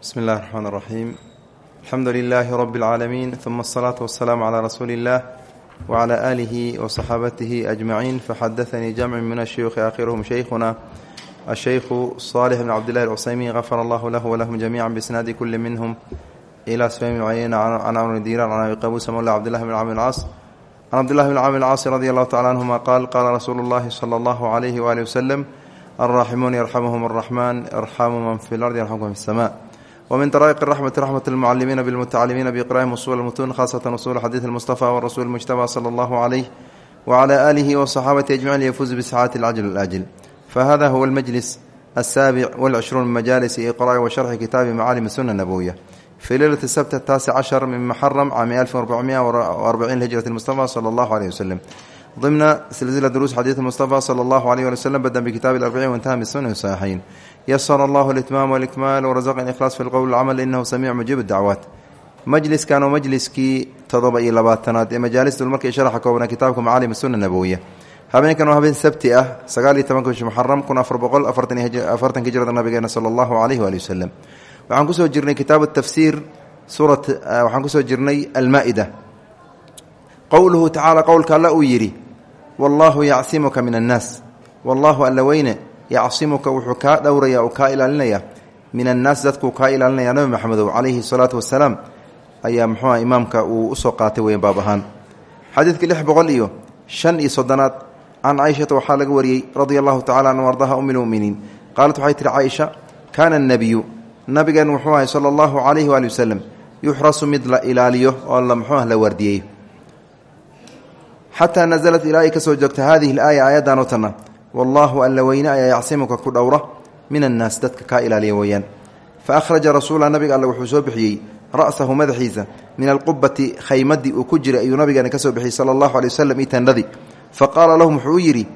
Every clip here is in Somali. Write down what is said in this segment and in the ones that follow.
bsmi اllahi الرحmn الرaxيim alxamdu لilaahi rb اlcaalamiin ثuma الصlaaةu والsalaam عlى rasuuli اllah wعlى آlihi وصaxaabatihi أجmaciin faxadaثanii jamc min الshuyuخi aakhiruhum shaykhuna الshaykhu صaalح bn cabdillahi الcusaymin غafar allahu lahu wlahum jamiica bisnaadi kuli minhm ilى sfaymi cayna can amr diran can abi qabusa mawla cabdillahi bn camr caas can cabdillahi bn camr caasi radi allahu tacala anhuma qaal qaala rasuulu اllahi slى اllahu عalayhi wali waslem alraaximuun yarxamuhum الraxman irxamu man fi اlardi yarxamkum fi الsma wmin daraa'iq raxmati raxmat lmucalimiina bilmutacalimiina biiqraa'ihim usul lmutuun khaasatan usul xadiid almustafa warasuul mujtaba sala allahu calayh wacala aalihi wasaxaabati ajmaciin liyafuuzu bisaxaati alcajl alaajil fahada huwa almajlis asaabic walcishruun min majaalisi iqraa'i wa sharxi kitaabi macaalim suna nabowiya fii leylati sabt ataasic cashar min muxaram caami alfin arbacmiya waarbaciin lhijrati mustafa sala allahu aleyh waslem ضمن سلسلة دروس حديث المصطفى صلى الله عليه وسلم بدأ بكتاب الأربعين وانتهى بالسنة الصحيحين yasara allahu alitmaam walikmaal warazaqan ikhlaas fi lqowl alcamal inahu samiic mujiib dacwaat majliskan waa majliskii toddoba iyo labaatanaad ee majaalis dulmarkii sharaxa koobnaa kitaabka macaalim sunna nabowiya habeenkan waa habeen sabti ah sagaal iyo tobanka bishi muxaram kun afar boqol afartanka hijrada nabigeena sala allahu caleyhi waali wasalam waxaan ku soo jirnay kitaabu tafsiir suurat waxaan ku soo jirnay almaa-ida qowluhu tacaala qowlka alla uu yidhi wallaahu yacsimuka min annaas wallaahu alla weyne yacsimuka wuxuu kaa dhowraya uu kaa ilaalinaya. Min annaas dadkuu kaa ilaalinaya. Nabi maxamedow calayhi salaatu wasalaam ayaa muxuuha imaamka uu u soo qaatay weyn baab ahaan. Xadiidka lix boqol iyo shan iyo soddonaad can caaishata waxaa laga wariyey radia allahu tacala an ardaha ummi lmuminiin qaalat waxay tihi caaisha kaana anabiyu nabigeen wuxuu ahay sala allahu calayhi waali wasalam yuxrasu mid la ilaaliyo oo la muxuuah la waardiyeeyo xataa oo tanna wallaahu alla weyne ayaa yacsimuka ku dhowra min annaas dadka kaa ilaaliya weeyaan faahraja rasuula nabiga alle wuxuu soo bixiyey ra'sahu madaxiisa min alqubati khaymadii uu ku jiray ayuu nabigeena ka soo bixiyey sala allahu aley waslem io tandhadii faqaala lahum wuxuu u yidhi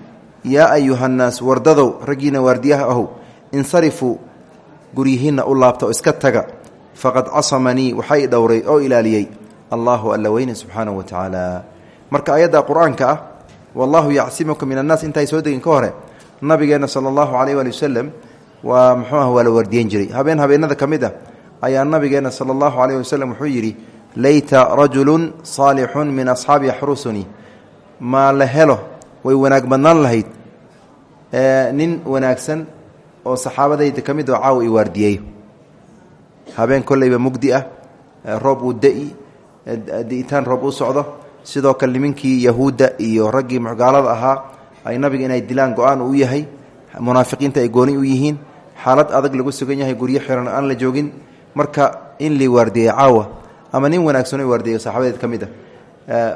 yaa ayuhannaas wardadow raggiina waardiyaha ahow insarifuu guryihiinna u laabta oo iska taga faqad casamanii waxaa i dhowray oo ilaaliyey allaahu alla subxaanahu wa tacaala marka ayadda qur'aanka ah wallahu yacsimuka min annaas intaay soo degin ka hore nabigeena sala allahu calayh waali wasalam waa muxuu ah waa la waardiyen jiray. Habeen habeenada ka mid ah ayaa nabigeena sala allahu calayh wasalam wuxuu yidhi layta rajulun saalixun min asxaabi yaxrusunii maa la helo way wanaag badnaan lahayd nin wanaagsan oo saxaabadayda ka mid oo caawa i waardiyeeyo habeen kolleyba mugdi ah roob uu da'i di'itaan roob u socdo sidoo kale nimankii yahuudda iyo raggii gaalada ahaa ay nabiga inay dilaan go'aan u yahay munaafiqiinta ay gooni u yihiin xaalad adag lagu sugan yahay guryo xiran aan la joogin. Marka in la waardiyeyo caawa ama nin wanaagsan o waardiyeyo saxaabadeed ka mid a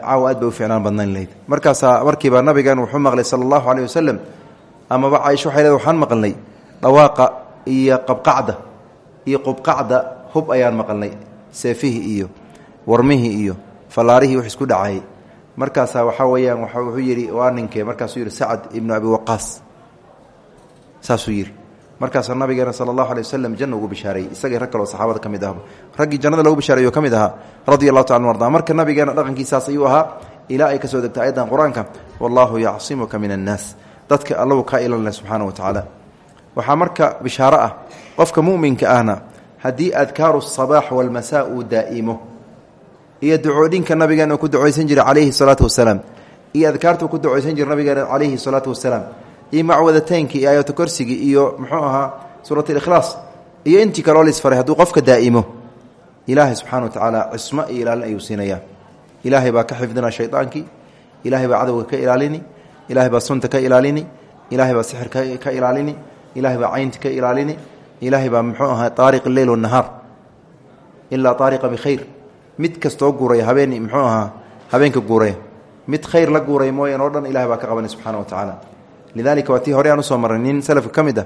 caawa aad bay u ficnaan badnayn lahayd. Markaasaa markiiba nabigan wuxuu maqlay sala allahu caleyh wasalam amaba caaisha waxay leed waxaan maqalnay dhawaaqa iyo qabqacda iyo qubqacda hub ayaan maqalnay seefihii iyo warmihii iyo fallaarihii wux isku dhacayay markaasaa waxaa weeyaan wuxuu yidhi waa ninkee? Markaasuu yidhi sacad ibnu abi waqaas. Saasuu yidhi. Markaasaa nabigeena sala allahu alay wasalam janna ugu bishaareeyey isagii saxaabada ka mid ahba jannada lagu bishaareeyo ka mid ahaa radia allahu taala arda marka nabigeena ayuu ahaa ilaa ka soo degta ayadan qur'aanka wallaahu yacsimuka min dadka allahu kaa ilalina subxaana wa tacaala waxaa marka bishaaro ah qofka muminka ahna haddii adkaaru sabaax walmasaa uu daa'imo iyo ducoodhinka nabigeena ku ducaysan jiray calayhi salaatu wasalaam iyo adkaartuu ku ducaysan jiray nabigeena calayhi salaatu wasalaam iyo macwadataynki iyo aayatu korsigii iyo muxuu ahaa suurat alikhlaas iyo intii kaloo lisfaray hadduu qofka daa'imo. Ilaahay subxana wa tacaala cismo iyo ilaalin ayuu siinayaa. Ilaahay ka xifdina shaydaankii ilaahay baa cadowga ka ilaalini ilaahay baa sunta ka ilaalini ilaahay baa sixir ka ilaalini ilaahay baa caynta ka ilaalini ilaahay baa muxuu ahaa taariq leyl wanahaar ilaa taariqa bikhayr mid kastoo guuraya habeen muxuu ahaa habeenka guuraya mid khayr la guuray mooyaan oo dhan ilahay baa ka qabanay subxana wa tacaala. Lidalika waa hore aan u soo marray nin salafka ah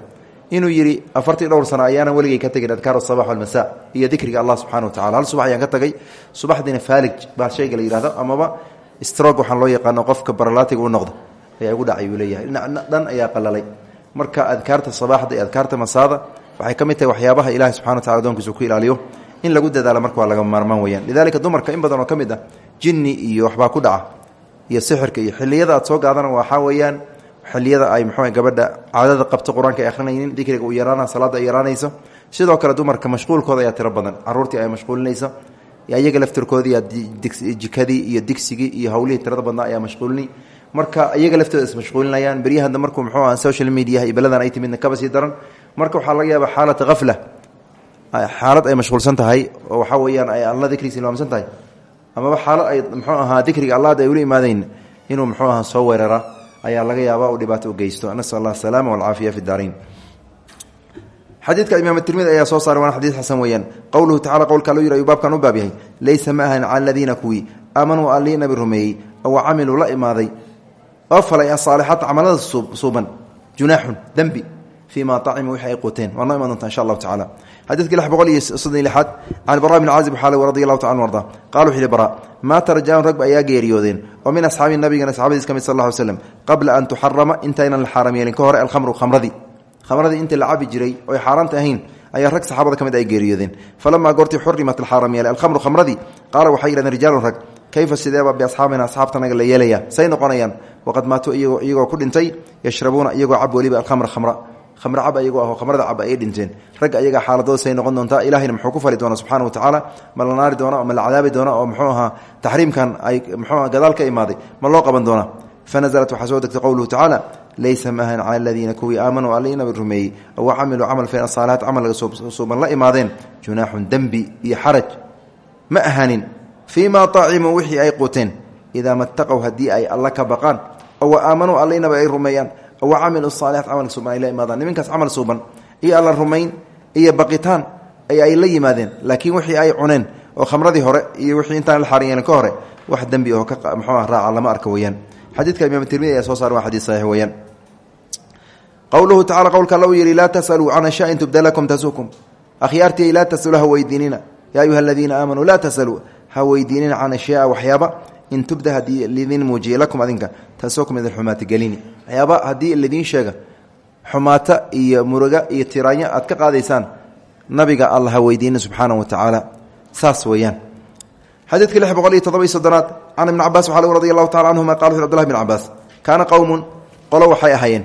inuu yidhi afartii dhowr sano ayaanan weligay ka tegin adkaar asabax walmasa iyo dikriga allah subxana wa tacala hal subax ayaan ka tagay subaxdiina faalij baa shayga la yihahdo amaba strog waxaan loo yaqaano qofka baralaatiga u noqdo. Ayaa igu dhacay dhinacna dhan ayaa qalalay. Marka adkaarta sabaaxda adkaarta masaada waxay ka tahay waxyaabaha ilahi subxana wa tacala adoonkiisa ku ilaaliyo in lagu dadaalo marka waa laga maarmaan weyaan lidalika dumarka in badan oo ka ah jinni iyo waxbaa ku dhaca iyo sixirka iyo xiliyada soo gaadana waxaa weeyaan xiliyada ay muxuu gabadha caadada qabto qur'aanka ay uu yaraana salaada ay sidoo kale dumarka mashquulkooda ayaa tiro badan caruurtii ay mashquulinaysa iyaga laftirkoodii jikadii iyo digsigii iyo hawlihii tirada badnaa ayaa mashquulini. Marka iyaga laftooda ismashquulinayaan beryahada markuu muxuu aha social mediaha iyo beladan ay timidna kaba sii daran. Marka waxaa laga yaaba xaalata hafla xaalad ay mashquulsan tahay oo waxaa weyaan ay alla dikrigiisa ilmaamsan tahay amaba xaalad ay muxuu ahaa dikriga allah ay ula imaadayn inuu muxuu aha soo weerara ayaa laga yaaba u dhibaato u geysto. Nasal allah asalaama walcaafiya fi daarayn xadiidka imaam tirmidi ayaa soo saaray waana xadiid xasan weeyaan. Qowluhu tacala qowlka aluu yiri ayuu baabkan u baab yahay. Laysa ma ahan cala aladiina kuwii. Aamanuu allii nabi la imaaday. Oo falay asaalixaata camalada suuban. Junaaxun dembi fii ma acimuu wixii ay quuteen waa noo iman doonta insha allahu tacala xadiidka lix boqol iyo soddon lixaad can bara bn caazib xaal radi allahu taala arda qala wuxu yihi bara maata rajaalun ragba ayaa geeriyoodeen oo min asxaabi nabigana saxabadiis ka mid sal ly slam qabla an tuxarama intaynan la xaaram yeelin ka hore alkhamru khamradii khamradii intii la cabi jiray oy xaaraanta ahayn ayaa rag saxaabada ka mid ay geeriyoodeen falamaa goortii xurimat alxaaram yeelay alkhamru khamradii qaala waxay yidhahdeen rijaalun rag kayfa sideeba biasxaabina asxaabtanaga la yeelaya say noqonayaan waqad maatuu iyagoo ku dhintay yashrabuuna iyagoo cab weliba alkhamra khamra khamre cab ayagoo aho khamrada cab ayay dhinteen. Ragga ayagaa xaaladooda say noqon doontaa ilahayna muxuu ku fali doona subxana wa tacaala ma la naari doona ma la cadaabi doona oo muxuu ahaa taxriimkan ay muxuu gadaal imaaday ma loo qaban doona fanaزlat waxaa soo degtay laysa maahan cala aladiina kuwii aamanuu alinabi rumeeyey oo camiluu camal feen asaalaat camalga suuban la imaadeen? Junaaxun dembi iyo xaraj. Ma ahanin fii ma ay quuteen. Idaa mataqow haddii ay alla ka baqaan oo aamanuu rumeeyaan oo camiluu saaliat camalka suuban ay la imaadaan. Niminkaas camal suuban iyo alla rumayn iyo baqitaan ay la yimaadeen. Laakiin wixii ay cuneen oo khamradii hore iyo wixii intaan la xaaran yeelin ka hore wax dembi oo ka mxuu raaca lama arka weyaan xadiidka imaam tirmidi ayaa soo saara waa xadiid saxiix weeyaan. Qowluhu tacala qowlka alla uu yidhi laa tasaluu can ashayin tubda lakum tasukum. Akhyaartii laa tasaluu ha weydiinina. Yaa ayuha aladiina aamanuu laa tasaluu ha weydiinina can ashyaa waxyaaba. In tubda haddii lidin muujiya lakum adinka tasukum idin xumaati gelini. Waxyaaba haddii lidiin sheega xumaata iyo muruga iyo tiraanyo aad ka qaadaysaan nabiga alla ha weydiina subxaana wa tacaala saas weeyaan. Xadiidka lix boqol iyo todoba iyo soddonaad can ibni cabaas waxaa radi allahu tacala canhuma qala wuxu abdulahi bn cabaas kaana qowmun qolo waxay ahaayeen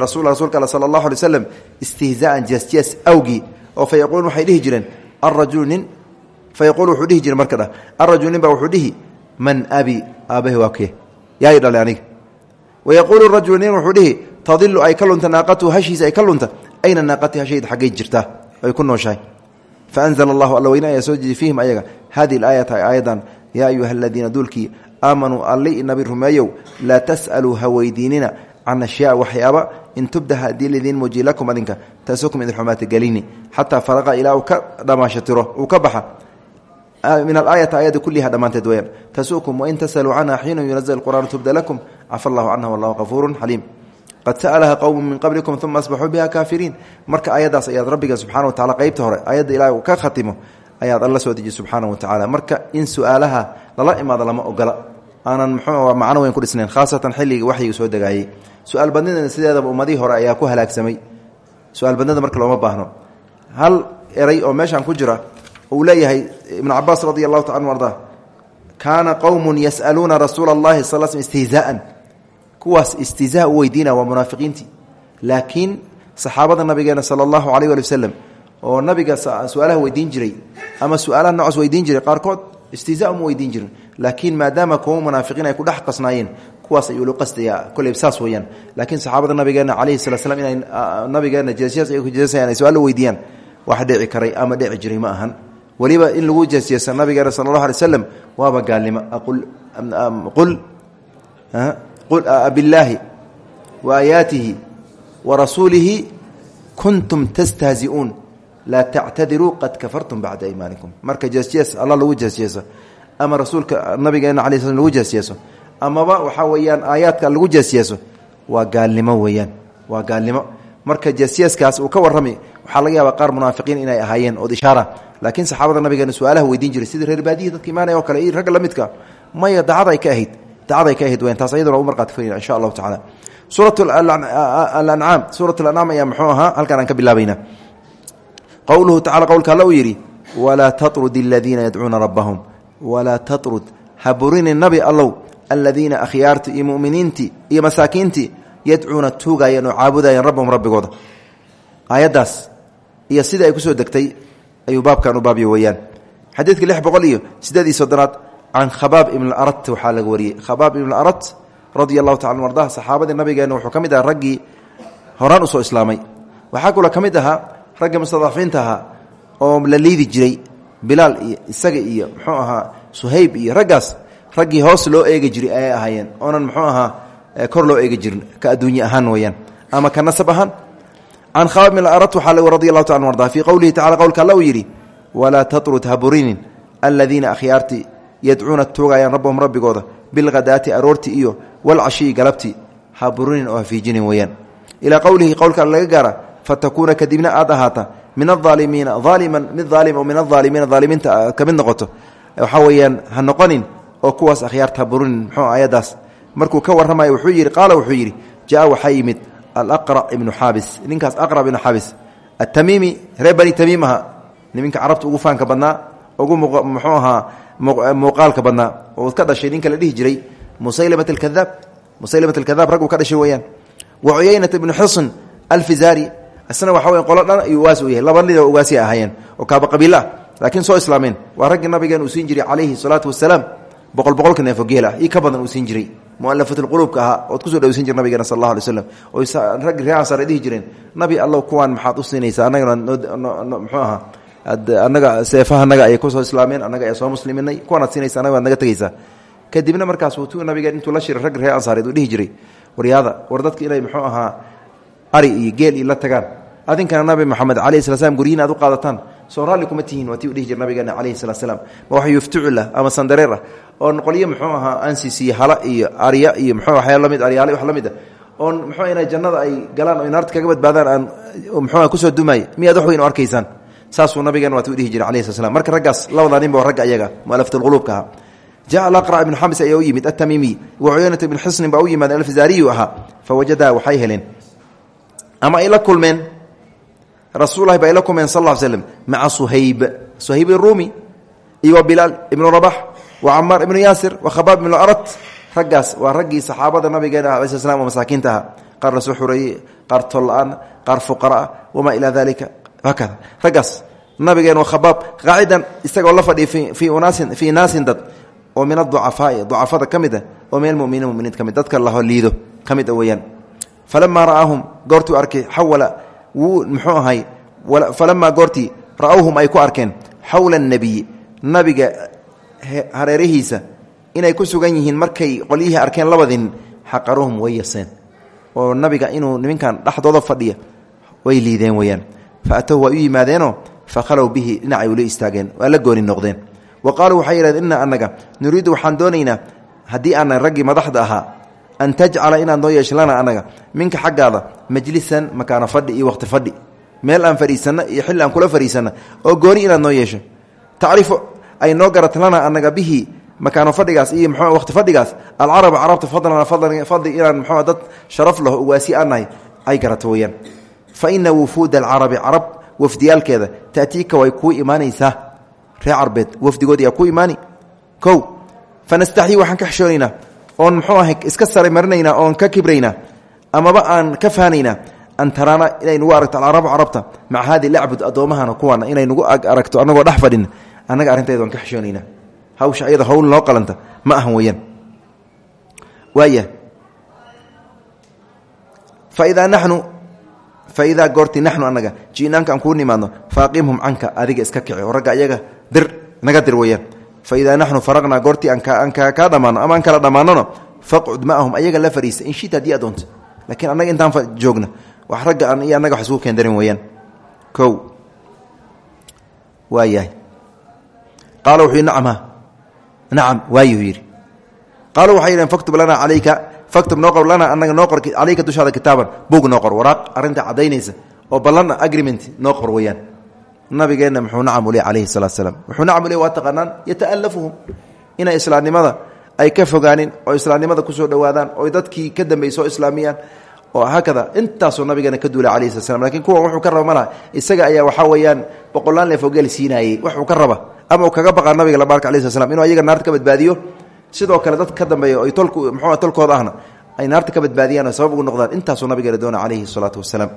rasul rsulka al sala allahu istihzaaan jeesjees awgii oo fa yaquuluun waxay dhihi jireen fa yaquulu wuxuu dhihi jire marka dhah arajulu man abi aabahe waa kee yaay dhalay aniga. Wayaquulu rajulu nin wuxuu dhihi tadilu ay ka lunta naaqatuhu hashiisa ay ka lunta ayna naaqati hashayda xaggay jirtaa ay ku nooshahay. Faanzla allahu alla weyne ayaa soo fiihim ayaga hadihi aayata aayadan yaa ayuha aladiina duulkii aamanuu alli nabi rumeeyow laa tas'aluu ha weydiinina can ashyaa waxyaaba in tubda haddii lidiin muujiy adinka tasukum idin xumaata gelini xataa faraqa ilaa uu ka dhamaashatiro uu ka baxa min alaayati aayada kulliha dhammaanteed weyaan tasukum wain tasaluu canha xiina yunazl qur'aan tubda lakum cafa allahu canha wallahu qafuuru xaliim qad sa'laha qowmu min qablikum uma asbaxuu biha kaafiriin marka ayadaas ayaad rabbiga subxana wa tacala qeybta hore ayadda ilaah uu ka khatimo ayaad alla soo dejiy subxaana wa tacaala marka in su'aalaha lala imaado lama ogola aanan muxuu macno weyn ku dhisnayn khaasatan xilliga waxyiga soo degaayey su'aal badnidana sideedaba ummadihii hore ayaa ku halaagsamay su'aal badnida marka looma baahno hal eray oo meeshaan ku jira uu leeyahay ibnu cabaas radi allahu anu arda kaana qowmun yas'aluuna rasuula allahi sal sl istihzaaan kuwaas istihzaa u weydiina waa munaafiqiintii laakiin saxaabada nabigeena sala allahu caleyh wali waslem oo nabiga su'aalaha weydiin jiray ama su'aalaha noocaas weydiin jiray qaarkood istihza uma weydiin jirin laakiin maadaama kuwa munaafiqiin ay ku dhex qasnaayeen kuwaas ayuu lu qasdaya koleyb saas weyaan laakiin saxaabada nabigeena calayhi sala slam inay nabigeena su'aal weydiiyaan wax dhici karay ama dhici ma weliba in lagu jeesjeesa nabigeena sala allahu alay waslam waaba gaalnimo. Qul billaahi wa aayaatihi wa rasuulihi kuntum tastahziuun laa tactadiruu qad kafartum bacda imaanikum marka jeesjees alla lagu jeesjeeso ama rasuulka nabigeena ala sl lagu jeesjeeso amaba waxaa weeyaan aayaadka lagu jeesjeeso waa gaalnimo weeyaan. Waa gaalnimo. Marka jeesjeeskaas uu ka warrami waxaa laga yaabaa qaar munaafiqiin inay ahaayeen ood ishaara. Laakiin saxaabada nabigeena su'aalaha weydiin jiray sidii reer baadihi dadka imaanaya oo kale iyo ragga la midka. Maya dacad ay ka ahayd dacaday ka ahayd weyan taas ayaduna u marqaati furayna insha allahu tacala suurat alancaam suurat alancaam ayaa muxuu ahaa? Halkaan aan ka bilaabayna. Qowluhu tacala qowlka alla uu yidhi walaa tatrud aladiina yadcuuna rabbahum walaa tatrud ha burinin nabi allow aladiina akhyaarti iyo muminiintii iyo masaakiintii yadcuuna tuugayeen oo caabudayeen rabbahum rabbigooda. Aayaddaas iyo sidai ay ku soo degtay ayuu baabkan u baabya weyaan xadiidka lix boqol iyo sideed iyo soddonaad can khabaab ibn arat waxaa laga wariyey. Khabaab ibn arat radia allahu taala an ardah saxaabadii nabigeena wuxuu ka mid ahaa raggii horaan u soo islaamay. Waxaa kaloo ka mid ahaa raggii mustadafiinta ahaa oo la liidi jiray bilaal iyo isaga iyo muxuu ahaa suhayb iyo raggaas. Raggii hoos loo eegi jiray ayay ahaayeen. Oonan muxuu ahaa kor loo eegi jirin ka adduunye ahaan weyaan ama ka nasab ahaan can khabaab ibn arat waxaa laga radi allahu taala an ardah fii qowlihi tacala qowlka alla uu yidhi walaa tatrud haburinin aladiina akhyaartii yadcuuna tuugayaan rabbahum rabbigooda bilhadaati aroorti iyo walcashiyi galabti haburinin oo hafiijinin weyaan ilaa qowlihi qowlka laga gaara fatakuuna kadibna aad ahaata min aaalimiina aaliman mid aalim oo min aalimiina aalimiinta ka mid noqoto waxaa weyaan ha noqonin oo kuwaas akhyaarta haburinin muxuu ayadaas markuu ka warramaya wuxuu yidhi qaala wuxuu yidhi jaa waxaa yimid alaqrac ibnu xaabis ninkaas aqrac ibnu xaabis atamiimi reer bani tamiim aha niminka carabta ugu faanka badnaa ugu muxuu ahaa muuqaalka badnaa. Oo ka dhashay ninka la dhihi jiray musaylamat alkadaab musaylamat alkadaab rag uu ka dhashay weeyaan. Wa cuyaynata ibnu xusn alfizaari isna waxa weya qolo dhan ayuu ugaas u yahay. Laba nid oo ugaasi ahaayeen oo boqol boqolka neefo geel ah io ka badan uu siin jiray. Mualafatulquluubka ahaa ood ku soo dhaweysan jir nabigeena sal allah alay slam oo raggi reecansar ay dhihi jireen. Nabi allow kuwaan maxaad u siinaysaa? Annagana muxuu ahaa? Annaga seefahanaga ayay ku soo islaameen annaga ee soo musliminay kuwanaad siinaysa annaga naga tegeysaa kadibna markaas tu nabigeen intuu la shiray raggi ree ansaareed uu jiray. Waryaada war dadka inay muxuu ahaa ari iyo geel iyo tagaan. Adinkana nabi moxamed calayhi sala slam guryihin aad u qaadataan soo raalli kuma tihiin waa tii u dhihi jira nabigeena calayhi salatu slam ma wax yuftuculah ama sandareer ah oon qolyo muxuu ahaa ansis iyo hala iyo arya iyo muxuu waxyaa la mid aryaale wax la mid ah. Oon muxuu inay jannada ay galaan oo naarta kaga badbaadaan aan muxuu ku soo dumaay miyaad wax weyn u arkaysaan? Saasuu nabigeena waa tii u dhihi jira alayhi sala slam marka raggaas labadaa ninba waa ragga ayaga mualafatulquluubka ahaa. Jaء alaqrc ibnu xamis ayaa u yimid wa cuyanata ibnu xusnin baa u yimaadeen alfizaariyu ahaa. Fawajadaa waxay heleen. Ama ay la kulmeen rasuulahi ba ay la kulmeen sal ll slm maca suhayb. Suhayb iruumi iyo bilaal ibnu rabax wa camaar ibnu yaasir wa khabaab ibnu arat raggaas waa raggii saxaabada nabigeena ah alai sl oo masaakiinta ahaa qaar la soo xureeyey qaar tolla-aan qaar fuqara'a wamaa ilaa dalika haakada raggaas nabigeen wa khabaab qaacidan isagoo la fadhiya fii unaasin fii naasin dad. Oo min aducafaai ducafada ka mid a oo min almuminiin muminiinta ka mid dadka laho liido ka mid a weeyaan. Falamaa ra'aahum goortuu arkay xawala wuu muxuu ahay falamaa goortii ra'awhum ay ku arkeen xawla annebiyi nabiga hareerihiisa inay ku sugan yihiin markay qolyihii arkeen labadin xaqaruhum way yaseen. Oo nabiga inuu niminkan dhexdooda fadhiya way liideen weeyaan. Fa atow waa u yimaadeenoo fa khalow bihi dhinacay ula istaageen waa la gooni noqdeen. Wa qaaluu waxay yidhahdeen inna annaga nuriidu waxaan doonaynaa haddii aanan raggii madaxda ahaa an tajcala inaad noo yeesho lana annaga minka xaggaada majlisan makaano fadhi iyo waqti fadhi meel aan fadhiisanno iyo xilli aan kula fadhiisanno oo gooni inaad noo yeesho tacrifu ay noo garat lana annaga bihi makaano fadhigaas iyo mxuu waqti fadhigaas alcaraba carabta fadlana fadli inaan mxuu dad sharaf laho uwaasi aan nahay ay garato weeyaan fa ina wufuuda alcarabi carab wafdiyaalkeeda ta'tiika way kuu imaanaysaa reer carbeed wafdigood yaa ku imaani kow fanastaxyi waxaan ka xishoonaynaa oon muxuu ahay iska sara marinaynaa oon ka kibraynaa amaba aan ka fahanaynaa an taraana inay nugu aragto alcarabu carabta maca haadi lacbud addoommahana kuwaana inay nugu aragto annagoo dhex fadhin annaga arrinteeda waan ka xishoonaynaa hawsha ayada hawl noo qalanta ma ahan weeyaan. Waaya faidaa naxnu faidaa goortii naxnu annaga ji'naanka aan kuu nimaadno faaqimhum canka adiga iska kici oo ragga ayaga dir naga dir weeyaan faidaa naxnu faraqnaa goortii aan kaa dhammaano ama aan kala dhammaanona faqcud maahum ayaga la fariisa in shita haddii adoonta laakiin annaga intaan joogna wax ragga aan iyo annaga wax isugu keendarin weeyaan kow waa yahay qaala wuxuu yidhi nacam nacam waayuu yidhi qaala waxay yidhaheen faktub lanaa calayka faktub noo qor lanaa annaga noo qor calayka dushaada kitaaban buug noo qor waraaq arrinta caddaynaysa oo ballanna agreement noo qor weeyaan nabigeenna muxuu nacam u leh calayhi salatu slam wuxuu nacam u leh waa taqaanaan yata'alafuhum inay islaamnimada ay ka fogaanin oo islaamnimada ku soo dhowaadaan oo dadkii ka dambeeyey soo islaamiyaan oo haakada intaasoo nabigeena ka duula calayhi slat slam laakiin kuwan wuxuu ka raba isaga ayaa waxaa weeyaan boqolaan leefogeel siinaayey waxuu ka raba. Ama kaga baqa nabiga labaarka alai sl slam inuu ayaga naarta ka badbaadiyo. Sidoo kale dadka ka dambeeya oy tolku muxuu tolkooda ahna ay naarta ka badbaadiyaan oo sabab ugu noqdaan intaasuu nabigeena doona calayhi salaatu wasalaam.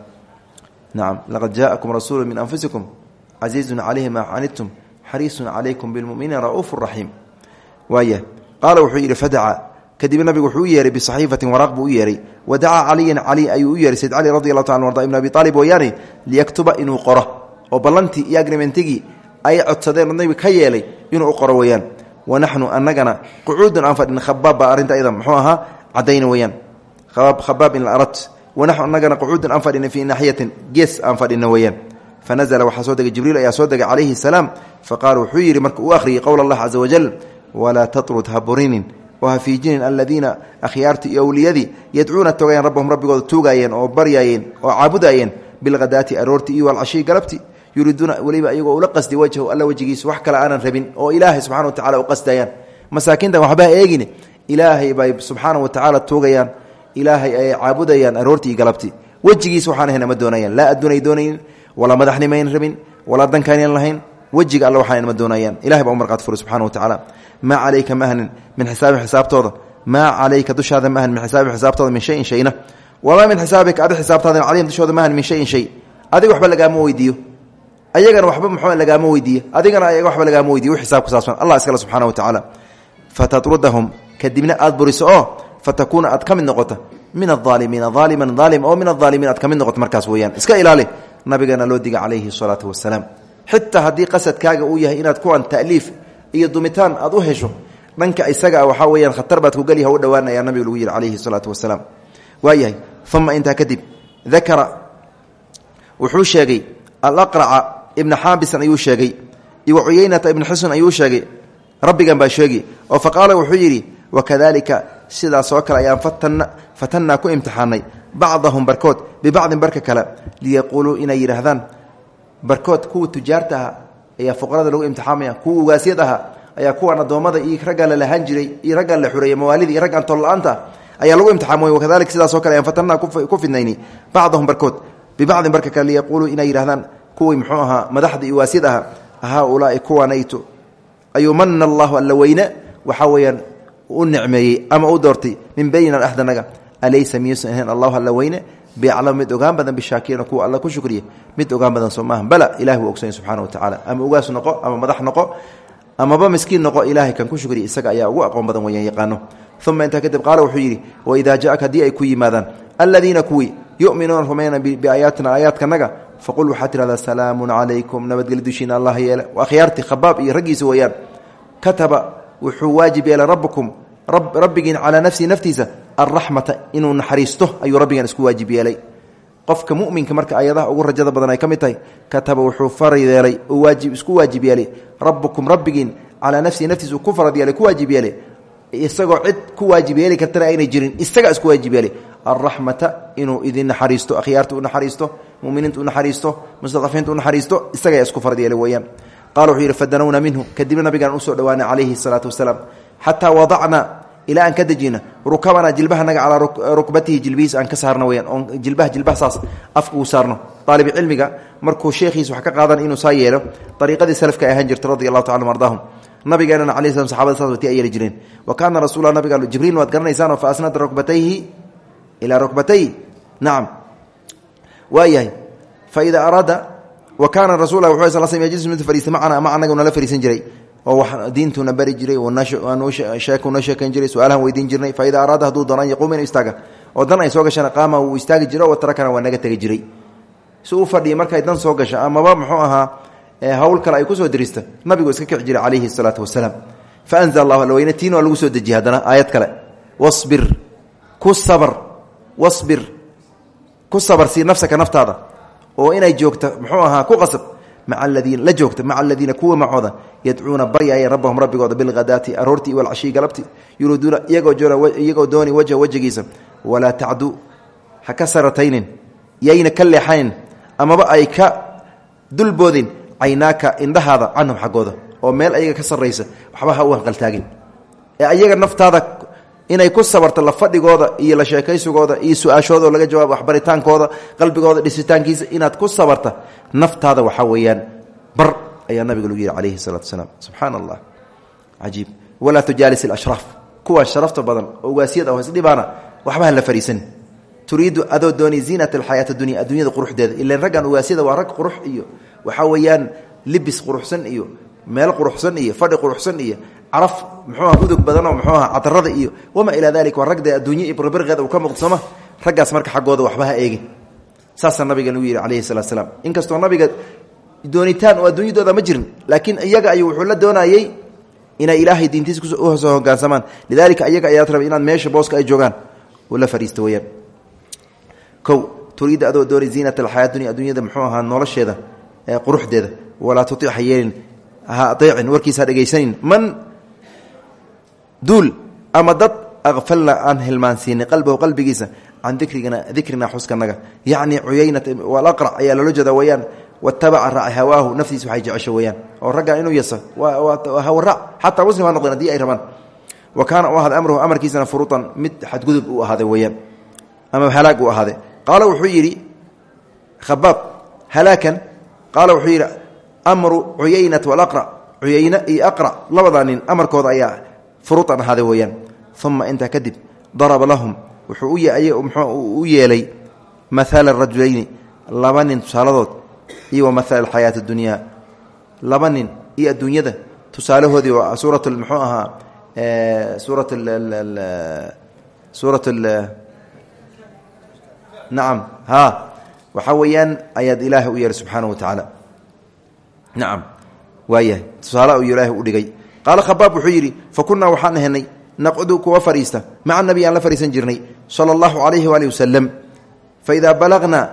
Nacam laqad jaa'akum rasuulu min anfusikum casiizun calayhi maa canidtum xariisun calaykum bilmuminiina ra'uufu raxiim waaya qaala wuxuu yidhi fadaca kadib nabigu wuxuu u yeeray bisaxiifatin waraaq buu u yeeray wa dacaa caliyan cali ayuu u yeeray sayd cali radi taala arda ibn abi aalib wayaane liyaktuba inuu qoro oo ballantii iyo agrimentigii ay codsadeen nabi ka yeelay inuu u qoro weyaan wa naxnu anagana qucuudun aan fadhin khabaab baa arrinta ayada muxuu ahaa caddayna weyaan khabaab in la arad wanaxnu anagana qucuudun aan fadhina fii naaxiyatin gees aan fadhina weyaan fanazla waxaa soo degay jibriil ayaa soo degay calayhi salaam faqaala wuxuu yidhi marka uu akhriyey qowl allah caza wajal walaa tatrud ha burinin oo ha fiijinin aladiina akhyaartii iyo awliyadii yadcuuna togayaan rabbahum rabbigooda tuugaayeen oo baryaayeen oo caabudaayeen bilhadaati aroortii iyo alcashii galabti yuriiduuna weliba iyagoo ula qasdi wajhu alla wejigiisa wax kale aanan rabin oo ilaahay subxana wa tacala u qasdayaan masaakiintan waxbaa eegin ilaahay bay subxaana wa tacaala tuugayaan ilaahay walaa madaxnimayn rabin walaa dankaaynan lahayn. Wejiga alla waxaan ma doonayaan. Ilahay baa u marqaat furi subxana wa tacaala maa calayka mahnin min xisaabi xisaabtooda. Maa calayka dushaada mahn min xisaabi xisaabtooda min shayin shayna wamaa min xisaabika adi xisaabtaada calayhim dushooda mahn min shayin shay. Adiga waxba lagaama weydiiyo. Ayagana waxba mxu lagaama weydiiye. Adigana ayaga waxba lagaama weydiye w xisaab ku saabsan allah iskale subxana wa tacaala fatatrudahum kadibna aad buriso oo fatakuuna aad ka mid noqota. Min aaalimiina aaliman aalim oo min aalimiin aad nabigeena loo diga calayhi salaatu wasalaam. Xitaa haddii qasadkaaga uu yahay inaad kuwan ta'liif iyo dumitaan aad u hesho dhanka isaga waxaa weyaan khatar baad kugeli ha u dhowaanaya nabiga lagu yihi calayhi salaatu wasalaam. Waayahay uma intaa kadib dakara wuxuu sheegay alaqraca ibna xaabisan ayuu sheegay iyo cuyeynata ibna xusn ayuu sheegay rabbigan baa sheegi oo faqaala wuxuu yidhi wakadalika sidaas oo kale ayaan fatannaa ku imtixaanay bacdahum barkood bibacdin barka kale liyaquuluu inay yidhaahdaan barkood kuwa tujaarta ayaa fuqarada lagu imtixaamaya kuwa ugaasyad aha ayaa kuwan addoommada iyo raggaan la lahaan jiray iyo raggaan la xureeyey mawaalida iyo raggaan tolla-aanta ayaa lagu imtixaamay wakadalika sidaasoo kale ayaan fatannaa ku fidnaynay bacdahum barkood bibacdin barka kale liyaquuluu inay yidhahdaan kuwii muxuu ahaa madaxda iyo waasyad aha haaulaai kuwanayto ayuu mana allahu alla weyne waxaa weeyaan u nicmeeyey ama u doortay min baynina dhexdanaga alaysa miyuusan ahayn allahu alla weyne? Biaclam mid ogaan badan bishaakirina kuwa alla ku shukriya mid ogaan badan soo maaha bala ilahi wuu ogsonya subxana wa tacaala ama ugaas noqo ama madax noqo amaba miskiin noqo ilaahay kan ku shukriya isaga ayaa ugu aqoon badan weyaan yaqaano. Uma intaa kadib qaala wuxuu yidhi waidaa jaaka haddii ay ku yimaadaan aladiina kuwii yuminuuna rumayna biaayaatina aayaadkanaga faqul waxaad tidhahdaa salaamun calaykum nabadgeli dushiina allah yeele. Waa akhyaartii khabaab iyo raggiisa weeyaan kataba wuxuu waajib yeelay rabbukum rabbigiin calaa nafsihi naftiisa alraxmata inuu naxariisto ayuu rabbigan isku waajib yeelay. Qofka muminka marka ayadaha ugu rajada badan ay ka mid tahay kataba wuxuu farad yeelay waajib isku waajib yeelay. Rabbukum rabbigiin calaa nafsihi naftiisa ku farad yeelay ku waajib yeelay. Isagoo cid ku waajib yeeli kartana aynay jirin isaga isku waajib yeelay. Alraxmata inuu idin naxariisto akhyaarta u naxariisto muminiinta u naxariisto mustadafiinta u isagaa isku farad yeelay qala wuxuu yidhi fadanowna minhu. Kadibna nabigaan u soo dhowaanay calayhi salaatu wasalaam. Xataa wadacna ilaa aan ka dejina rukabana jilbahanaga calaa rukbatihi jilbihiis aan ka saarno weyaan oon jilbaha jilbaha saas afka uu saarno. Aalib cilmiga markuu sheekhiis wax ka qaadan inuu saa yeelo ariiqadii salafka ahaan jirta radi allahu tacala ardaahum. Nabigeenana cala slam saxabada saas wati ay yeeli jireen. Wa kaana rasuula nabiga jibriil waad garanaysaanoo fa asnada rukbatayhi ilaa rukbatayhi? Nacam waayahay faida araada wa kaana rasul macana ma anaga nala fariisan jiray. Oo diintuna bari jiray sheekuna sheekayn jiray su'aalahan weydiin jirnay. Fa idaa araada hadduu doonaan yaquuma inuu istaaga oo dan ay soo gashana qaama wuu istaagi jiro wa tarakana waa naga tegi jiray. Si uu fadhiya markay dan soo gasha amaba muxuu ahaa hawl kale ay ku soo dirista nabigu iska kici jiray calayhi salaatu wasalaam fa anzl allahu alweyne tiin waa lagu soo dejiyey haddana aayad kale. Wasbir ku sabr wasbir ku sabr sii nafsaka naftaada oo inay joogta muxuu ahaa ku qasab. Maa aladiina la joogta maca aladiina kuwa macooda yadcuuna baryaaya rabbahum rabbigooda bilhadaati aroortii walcashii galabti yuriiduuna iyagoo dooni wajha wejigiisa. Walaa tacdu ha ka sarataynin yayna ka leexanin amaba ay ka dulboodin caynaaka indhahaada canhum xaggooda oo meel ayaga ka sarraysa waxba ha u hanqaltaagin ee ayaga naftaada inay ku sabarto la fadhigooda iyo la sheekaysigooda iyo su'aashooda laga jawaabo qalbigooda dhisitaankiisa inaad ku sabarta naftaada waxaa weeyaan bar ayaa nabiga lagu yihi calayhi salaatu wasalaam. Subxaana allah cajiib. Walaa tujaalis alashraaf kuwa sharafta badan oo ugaasiyad ah isdhibaana waxba la fariisan turiidu adoo dooni ziinat alxayaati dunya addunyada quruxdeeda. Ilan raggan ugaasyada waa rag qurux iyo waxaa weeyaan libis quruxsan iyo meel quruxsan iyo fadhi quruxsan iyo caraf muxuuha udug badanoo muxuuha cadarada iyo wamaa ilaa dalik waa ragdee adduunye iyo birbirqeeda uu ka muuqsama raggaas marka xaggooda waxba ha eegin. Saasaa nabiga lagu yidhi calayhi salatu salaam. Inkastoo nabiga doonitaan oo adduunyadooda ma jirin laakiin iyaga ayuu wuxuu la doonayey inay ilaahay diintiisa ku soo hogaansamaan. Lidalika iyaga ayaad rabay inaad meesha booska ay joogaan. Uu la fariisto weyaan kow turiida adoo doonay ziinat alxayaa dunya muxuu ahaa nolosheeda quruxdeeda. Walaa tutic ha yeelin ha warkiisa ha man duul ama dad aqfalna aan hilmaansiinay qalbahu qalbigiisa can dikrigana dikrina xuskanaga yacni cuyaynata walaqrac ayaa loola jeeda weyaan watabaca raaca hawaahu naftiisa waxay jecesho weyaan oo raggan inuu yasa hawarac xataa muslim ha noqdeen ay rabaan. Wa kaana u ahaaday amruhu amarkiisana furuutan mid xadgudub uu ahaaday weyaan ama halaag uu ahaaday. Qaala wuxuu yidhi khabaab halaakan? Qaala wuxuu yidhi amru cuyaynat walaqrac cuyayne iyo aqrac labadaa nin amarkooda ayaa furuutan ahaaday weyaan uma intaa kadib daraba lahum wuxuu u yeelay maala rajulayni laba nin tusaaladood iyo wa maala alxayaati dunyaa laba nin iyo adduunyada tusaalahoodii waa suurat muxuu ahaa suurat suurat nacam ha waxaa weeyaan ayaad ilaahay u yeelay subxaana wa tacaala. Nacam waayahay tusaale uu ilaahay qaala khabaab wuxuu yidhi fa kunnaa waxaan ahenay naqcudu kuwa fadhiista maca nabi aan la fadhiisan jirnay sala allahu calayhi waali wasalam fa idaa balaqnaa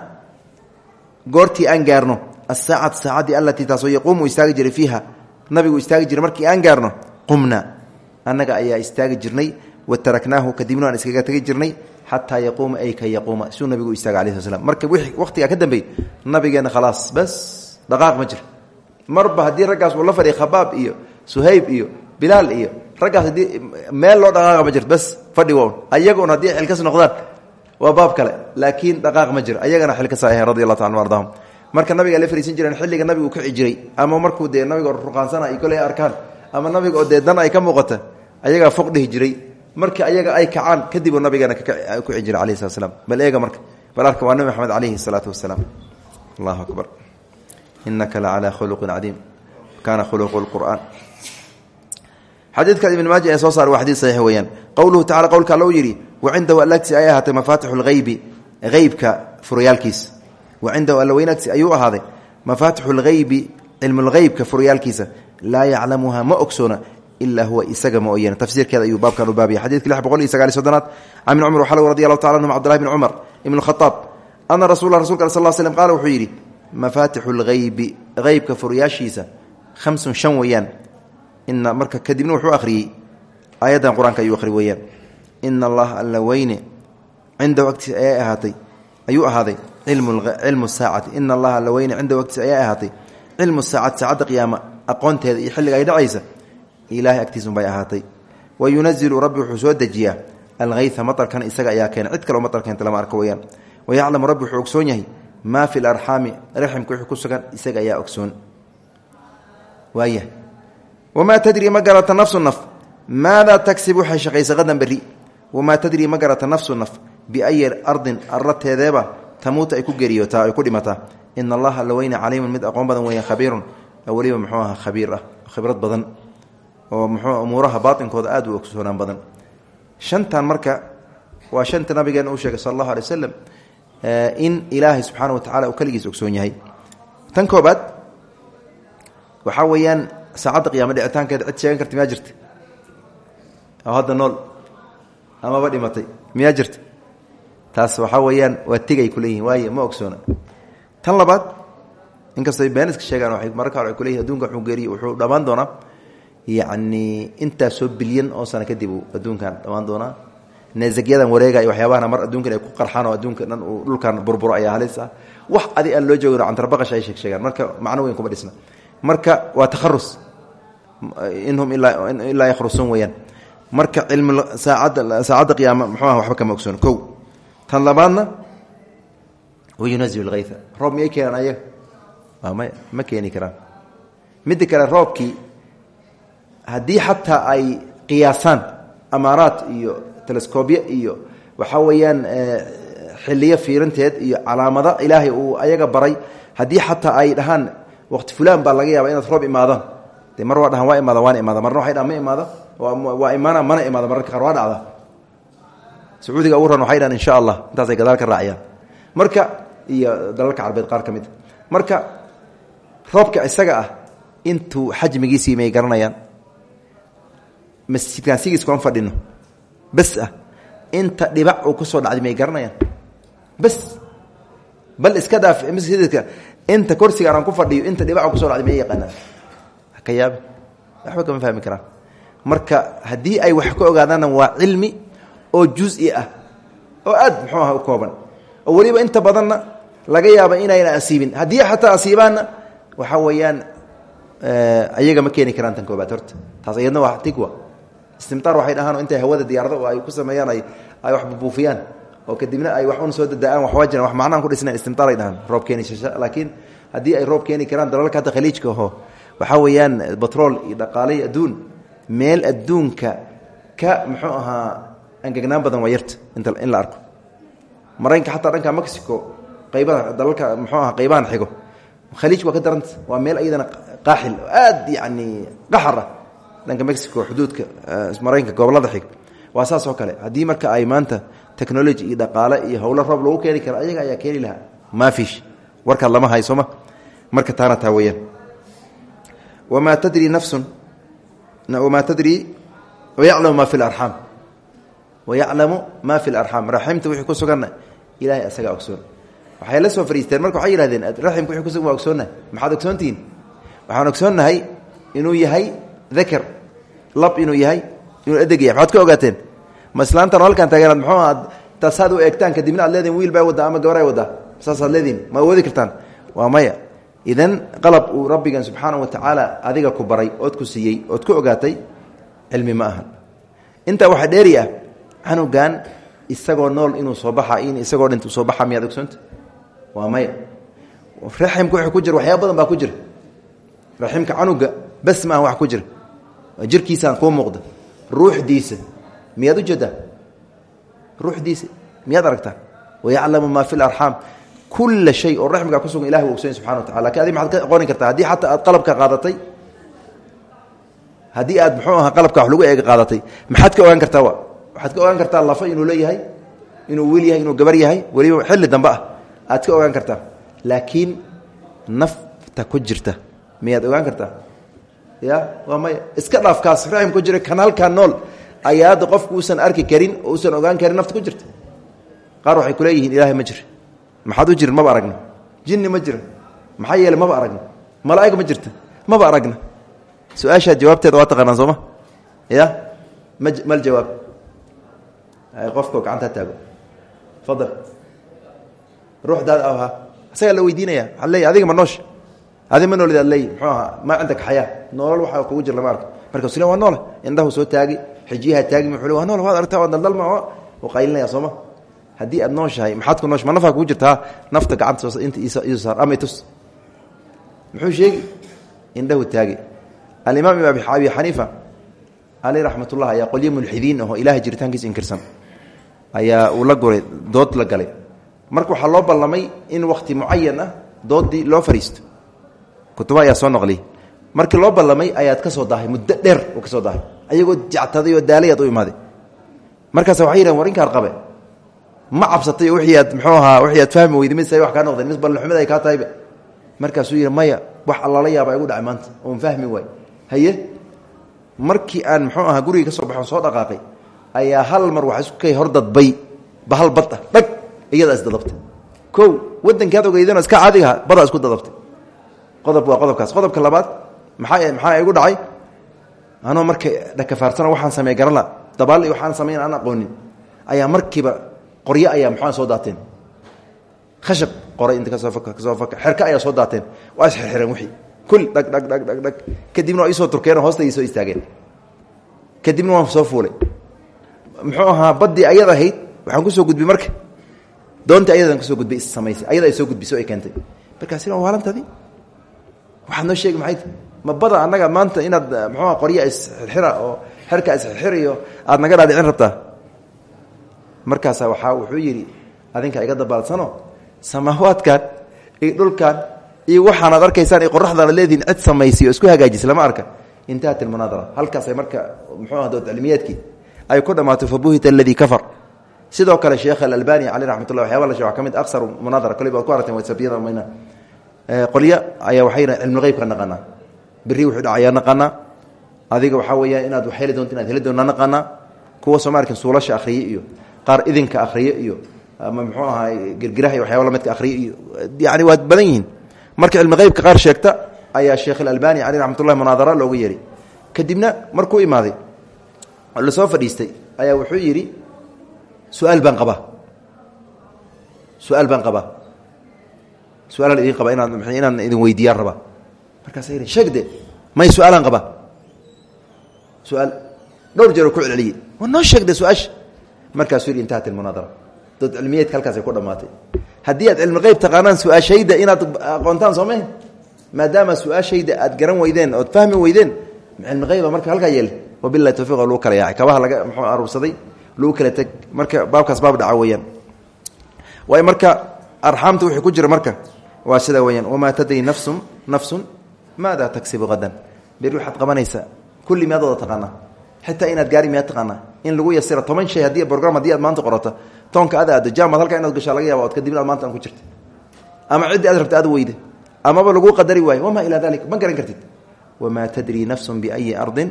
goortii aan gaarno asaacata saacaddii allatii taasoo yaquumu istaagi jiray fiiha nabigu istaagi jiray markii aan gaarno qumna annaga ayaa istaagi jirnay wa taraknaahu kadibna aan iskaga tegi jirnay xataa yaquuma ay ka yaquuma suu nabigu istaaga alai sl marka waqtigaa ka suhayb iyo bilaal iyo raggaas haddii meel loo dhaqaaqa ma jir bas fadhi wown ayagoon haddii xilkas noqdaan waa baab kale. Laakiin dhaqaaq ma jir ayagana xilkasa ahayn radi allahu taala ardahum marka nabiga la fariisan jireen xilliga nabigu kici jiray ama markuu dee nabiga ruqaansana ay koley arkaan ama nabiga oo dee ay ka muuqata ayagaa foq dhihi jiray. Marka ayaga ay kacaan kadib nabigeena kuci jiray alayh slat slam bal marka bal waa nabi maxamed calayhi salaatu wasalaam allahu akbar. Inaka la calaa khuluqin cadiim kaana khuluqu lqur'aan xadiidka ibn maaja ee soo saar waa xadiid saxiix weeyaan. Qowluhu tacala qowlka alla u yidhi wa cindahu allagsi ay ahaatay mafaatixu lhaybi heybka furayaalkiisa wa cindahu alla weynagsi ayuu ahaaday mafaatixu lhaybi cilmulheybka furayaalkiisa laa yaclamuha ma ogsoona ilaa huwa isaga mooyane tafsiirkeeda ayuu baabkan u baabiyay xadidka lix boqol iyo sagaali soddonaad can ibn cumar waxal radi allahu tacala anhum cbdullahi bn cumar ibn khaaab ana rasuula rasulka sal slm qaala wuxuu yidhi mafaatixu lhaybi heybka furayaashiisa hamsun shan ina marka kadibna wuxuu akhriyey aayaddan qur'aanka ayuu akhri weeyaan. Ina allaha alla weyne cindahu agtiisa ayay ahaatay ayuu ahaaday cilmu saacati. Ina allaha alla weyne cindahu agtiisa ayay ahaatay cilmu saacati saacadda aqoonteeda iyo xilliga ay dhacaysa ilaahay agtiisunbay ahaatay. Wa yunazilu rabbi wuxuu soo dejiyaa alhayha matarkan isaga ayaa keena cid kaleo matar keenta lama arko weyaan wa yaclamu rabbi wuxuu ogsoon yahay maa fi larxaami raximka ku sugan isaga ayaa ogsoon. Waaya wamaa tadri ma garata nafsu naf maadaa tagsib waxay shaqaysa qadan berri wamaa tadri ma garata nafsu naf biayi ardin arrateedeeba tamuuta ay ku geeriyootaa ay ku dhimataa ina allaha la weyne caliimun mid aqoon badan weeyaan khabiirun weliba muxuu aha khabiir ah khibrad badan oo muxuu umuuraha baatinkooda aad u ogsoonaan badan shantan marka waa shanta nabigeena uu sheegay sal allahu alay wasalam in ilaahay subxaana wa tacala saacadda qiyaama dhicitaankeeda cid sheegan karta miyaa jirta oo hadda nool. Amaba dhimatay. Miyaa jirta taas waxaa weeyaan waa tigay kuleeyihin waaye ma ogsoona. Tan labaad inkastoo beeniska sheegaan waay mararka hore ay kuleyihin adunka wuxuu geeriy wuxuu dhammaan doonaa yacni intaasoo bilyan oo sano kadib uu adduunkan dhammaan doonaa. Neezagyadan wareegaya waxyaabahana mar adduunkan ay ku qarxaan oo adduunka dhan uu dhulkan burburo ayaa halis ah. Wax adi aan loo joogin cantarbaqash ay sheeg sheegaan. Marka macno weyn kuma dhisna. Marka waa takharus inhum ilaa yakhrusuun weyaan marka saacadda qiyaama muxuu ah waxba kama ogsoon. Kow tan labaadna wayunazilu lhayha roob miyay keenaan ayaga maya ma keeni karaan. Midda kale roobkii haddii xataa ay qiyaasaan amaaraat iyo telescoobya iyo waxaa weeyaan xiliyo fiirinteed iyo calaamado ilaahay uu ayaga baray haddii xataa ay dhahaan waqti fulaan baa laga yaaba inaad roob imaadaan de mar waa dhahaan waa imaada waana imaada. Marna waxay dhahan ma imaada waa imaana mana imaada mararka qaar waa dhacda. Sacuudiga ugu ran waxay dhahan insha allah. Intaasay gadaal ka raaciyaan marka iyo dalalka carbeed qaar ka mid. Marka roobka isaga ah intuu xajmigiisii may garanayaan masjidkaan sigiiskuan fadhino. Bes ah inta dhibac uu ku soo dhacday may garanayaan. Bes bal iska dhaaf masjidka inta korsigaan aan ku fadhiyo inta dhibac ku soo dhacday may yaqaanaan ka yaabi waxba kama fahmi karaan. Marka haddii ay wax ka ogaadaanna waa cilmi oo juzi ah oo aad muxuu aha u kooban. Oo weliba inta badanna laga yaaba inayna asiibin. Haddii xataa asiibaanna waxa weeyaan ayaga ma keeni karaan tan koobaad horta. Taas iyadna waa tigwa istimtaar waxay dhahaan intay hawada diyaarado oo ay ku sameeyaan ay ay wax bubuufiyaan. Oo kadibna ay wax un soo dada'aan waxba jiran wax macnaan ku dhisnayn istimtaar ay dhahaan. Roob keeni shasha laakiin haddii ay roob keeni karaan dalalka hadda khaliijka aho waxaa weeyaan batrool iyo dhaqaalay adduun. Meel adduunka ka muxuu ahaa angegnaan badan waa yarta in la arko. Maraykanka xataa dhanka mexico qaybaha dalalka muxuu aha qaybahan xigo. Khaliij waa ka daranta waa meel ayadana qaaxil oo aad yacni qaxar ah dhanka mexico xuduudka maraykanka gobollada xig waa saas oo kale haddii marka ay maanta technology iyo dhaqaale iyo howlo roob lagu keeni kara ayaga ayaa keeni lahaa. Maafish warkaad lama haysoma marka taana taa weyaan wamaa tadri nafsun? Wamaa tadri? Wayaclamu maa fi laraam wayaclamu maa fi laraam raximta wixii ku suganna ilahay asagaa waxay la soo fariisteen. Marka waxay yihahdeen raximka wixii kusugan waa ogsoonnahay maxaad ogsoontihiin waxaan ogsoonnahay inuu yahay dakar. Lab inuu yahay inuu edeg yahay. Maxaad ogaateen? Ma islaantan halkaan taaganaad muxuu aad eegtaan kadibna aad leediin wiil baa waddaa ama gabaray waddaa saasaad leediin ma awoodi kartaan? Waa maya idan qalab uu rabbigan subxaana wa tacaala adiga ku baray ood ku siiyey ood ku ogaatay cilmi ma ahan. Intaa waxaa dheeri ah isagoo nool inuu soo baxa in isagoo dhinta soo baxa miyaad ogsoonta? Waa maya. Raximka wuxuu ku jira waxyaaba badan baa ku jira raximka canuga bes maaha wax ku jira jirkiisaan kuu muuqda. Ruuxdiisa miyaad u jeedaa ruuxdiisa miyaad aragtaa? Wayaclamu maa fi laraam kula shay oo raxmkaa kusugan ilahi u ogsoony subxana wa tacala laakiin adig maxaad ka aqooni kartaa haddii xataa aad qalabka qaadatay haddii aad muxuu ahaa qalabka wax lagu eega qaadatay maxaad ka ogaan kartaa wa waxaad ka ogaan kartaa lafa inuu leeyahay inuu wiil yahay inuu gabar yahay weliba xilli dambe ah aad ka ogaan kartaa. Laakiin nafta ku jirta miyaad ogaan kartaa? Ya waa maya iska dhaafkaas raxim ku jira kanaalka nool ayaa hadda qofku uusan arki karin oo uusan ogaan karin nafta ku jirta. Qaar waxay kuleeyihiin ilaahay ma jira maxaad u jirin maba aragna. Jinni ma jira maxaa yeele maba aragna. Malaa'ig ma jirta. Maba aragna. Su'aashaa jawaabteeda waa taqaanaan sooma ya ma mal jawaab. Qofko gacanta taago. Fadal. Ruuxdaada ahaa isagaa la weydiinaya waxaad leeya adiga ma noosh. Adi ma noolid aad leeyi muxuu ahaa maa cindaka xayaa. Noolal waxaa kugu jir lama arko marka sule waa noole. Indhahu soo taagi xijiyaha taagi muxuu le waa noole. Waad aragtaa waa daldalma u qaylinaya sooma haddii aad nooshahay maxaad ku noosh ma nafaa kugu jirtaa nafta gacanta inta iso saar ama muxuu sheegi indhahu taagi alimaam ibn abi xaniifa aley raxmatullah ayaa qolyo mulxidiin aho ilahay jiritaankiisa inkirsan. Ayaa uu la guray dood la galay. Marka waxaa loo ballamay in wakhti mucayan ah loo fariisto. Kutuba ayaa soo noqliy markii loo ballamay ayaad ka soo dahay muddo dheer uu ka soo dahay ayagoo jactaday oo daalayaad u imaaday. Markaas waxay yidhahen war inkaad ma cabsatay oo wixii aad muxuu ahaa wixii aad fahmi weyday mis wax kaa noqdeen. Mis ballanxumada ay kaa tahayba markaasuu yidhi maya wax allala yaaba igu dhacay maanta oon fahmi waay. Haye markii aan muxuu ahaa guriga soo baxon soo dhaqaaqay ayaa hal mar waxa isku kay hor dadbay bahal bad ah dhag iyadaa isdadabtay kow waddankaad ogeydanoo iska caadigaha badaa isku dadabtay. Qodob waa qodobkaas. Qodobka labaad maxaa maxaa igu dhacay? Anoo marka dhakafaarsano waxaan samey garan la dabaal waxaan samayn aan aqoonin. Ayaa markiiba qoryo ayaa muxua soo daateen? Khashab qoray inta ka soo faka ka soo faka xerka ayaa soo daateen. Waa isxirxireen wixii. Kul dhag dhag dhag dhag dhag. Kadibna waa isoo turkeen hoosta ii soo istaageen. Kadibna waan soo fuulay. Muxuu ahaa baddii ayad ahayd waxaan ku soo gudbay marka. Doontii ayadan ku soo gudbay is samaysay. Ayada ay soo gudbisay o ay keentay. Markaasina waa waalantadii waxaad noo sheegi maxay ma bada annaga maanta inaad muxuuha qorya isxirxira oo xerka isxirxiriyo aada naga dhaadhicin rabtaa markaasaa waxaa wuxuu yidhi adinka iga dabaalsano samaawaadkan iyo dhulkan iyo waxaanaad arkaysaan iyo qoraxdaana leedihin cid samaysay oo isku hagaajisa lama arka. Intahat ilmunaadara halkaasay marka muxuu aha dood cilmiyeedkii ay ku dhammaatay fabuhita aladii kafar. Sidoo kale sheekh alalbani caleyh raxmatullah waxyaba la shee waa ka mid aksar munaadara koley baad ku aragteen watsabiyada mayna. Qolyo ayaa waxayna cilmuqeybka naqanaa. Beri wuxuu dhacayaa naqanaa? Adiga waxaa weeyaan inaad wax heli doonto inaad heli doonaa naqanaa? Kuwa soomaalika suulasha akhriye iyo qaar idinka akhriye iyo ama muxuu ahaa girgiraha iyo waxyaaba lamidka akhriye iyo yani waad badan yihiin. Marka cilmi qeybka qaar sheegta ayaa sheekh alalbani caleyh raxmatullahi munaadara loogu yeehay kadibna markuu imaaday la soo fadhiistay ayaa wuxuu yidhi su'aal baan qabaa. Su'aal baan qabaa. Su'aalaan idin qabaa inaan inaan idin weydiiyaan rabaa. Markaasa yidhi sheegde may su'aalaan qabaa. Su'aal dhowr jeer oo ku celceliyey. Waa noo sheegde su'aasha markaasuu yidhi intahat ilmunaadara dood cilmiyeedka halkaasay ku dhammaatay. Haddii aad cilmi qeyb taqaanaan su'aashayda inaad aqoontaan soo mahe maadaama su'aashayda aad garan weydeen ood fahmi weydeen cilmi qeyba marka halkaa yeele wabilahi tawfiq lagu kala yaacay. Kabaha laga muxuu aruursaday lagu kala marka baabkaas baab dhaca weeyaan. Waay marka arxaamta wixii ku jira marka waa sida weyaan wamaa tadri nafsun nafsun maada tagsibu hadan beri waxaad qabanaysaa. Kulli miyaad wada xitaa inaad gaari miyaad taqaanaa? In lagu yasira toban shay haddii brogram haddii aad maanta qorato. Toonka ada aado jaamad halkaa inaad gashaa laga yaaba ood kadibna aad maanta aan ku jirta ama ciddii aad rabta aad weyde. Amaba laguu qadari waayo wamaa ilaa dalik ma garan kartid. Wamaa tadri nafsun biayi ardin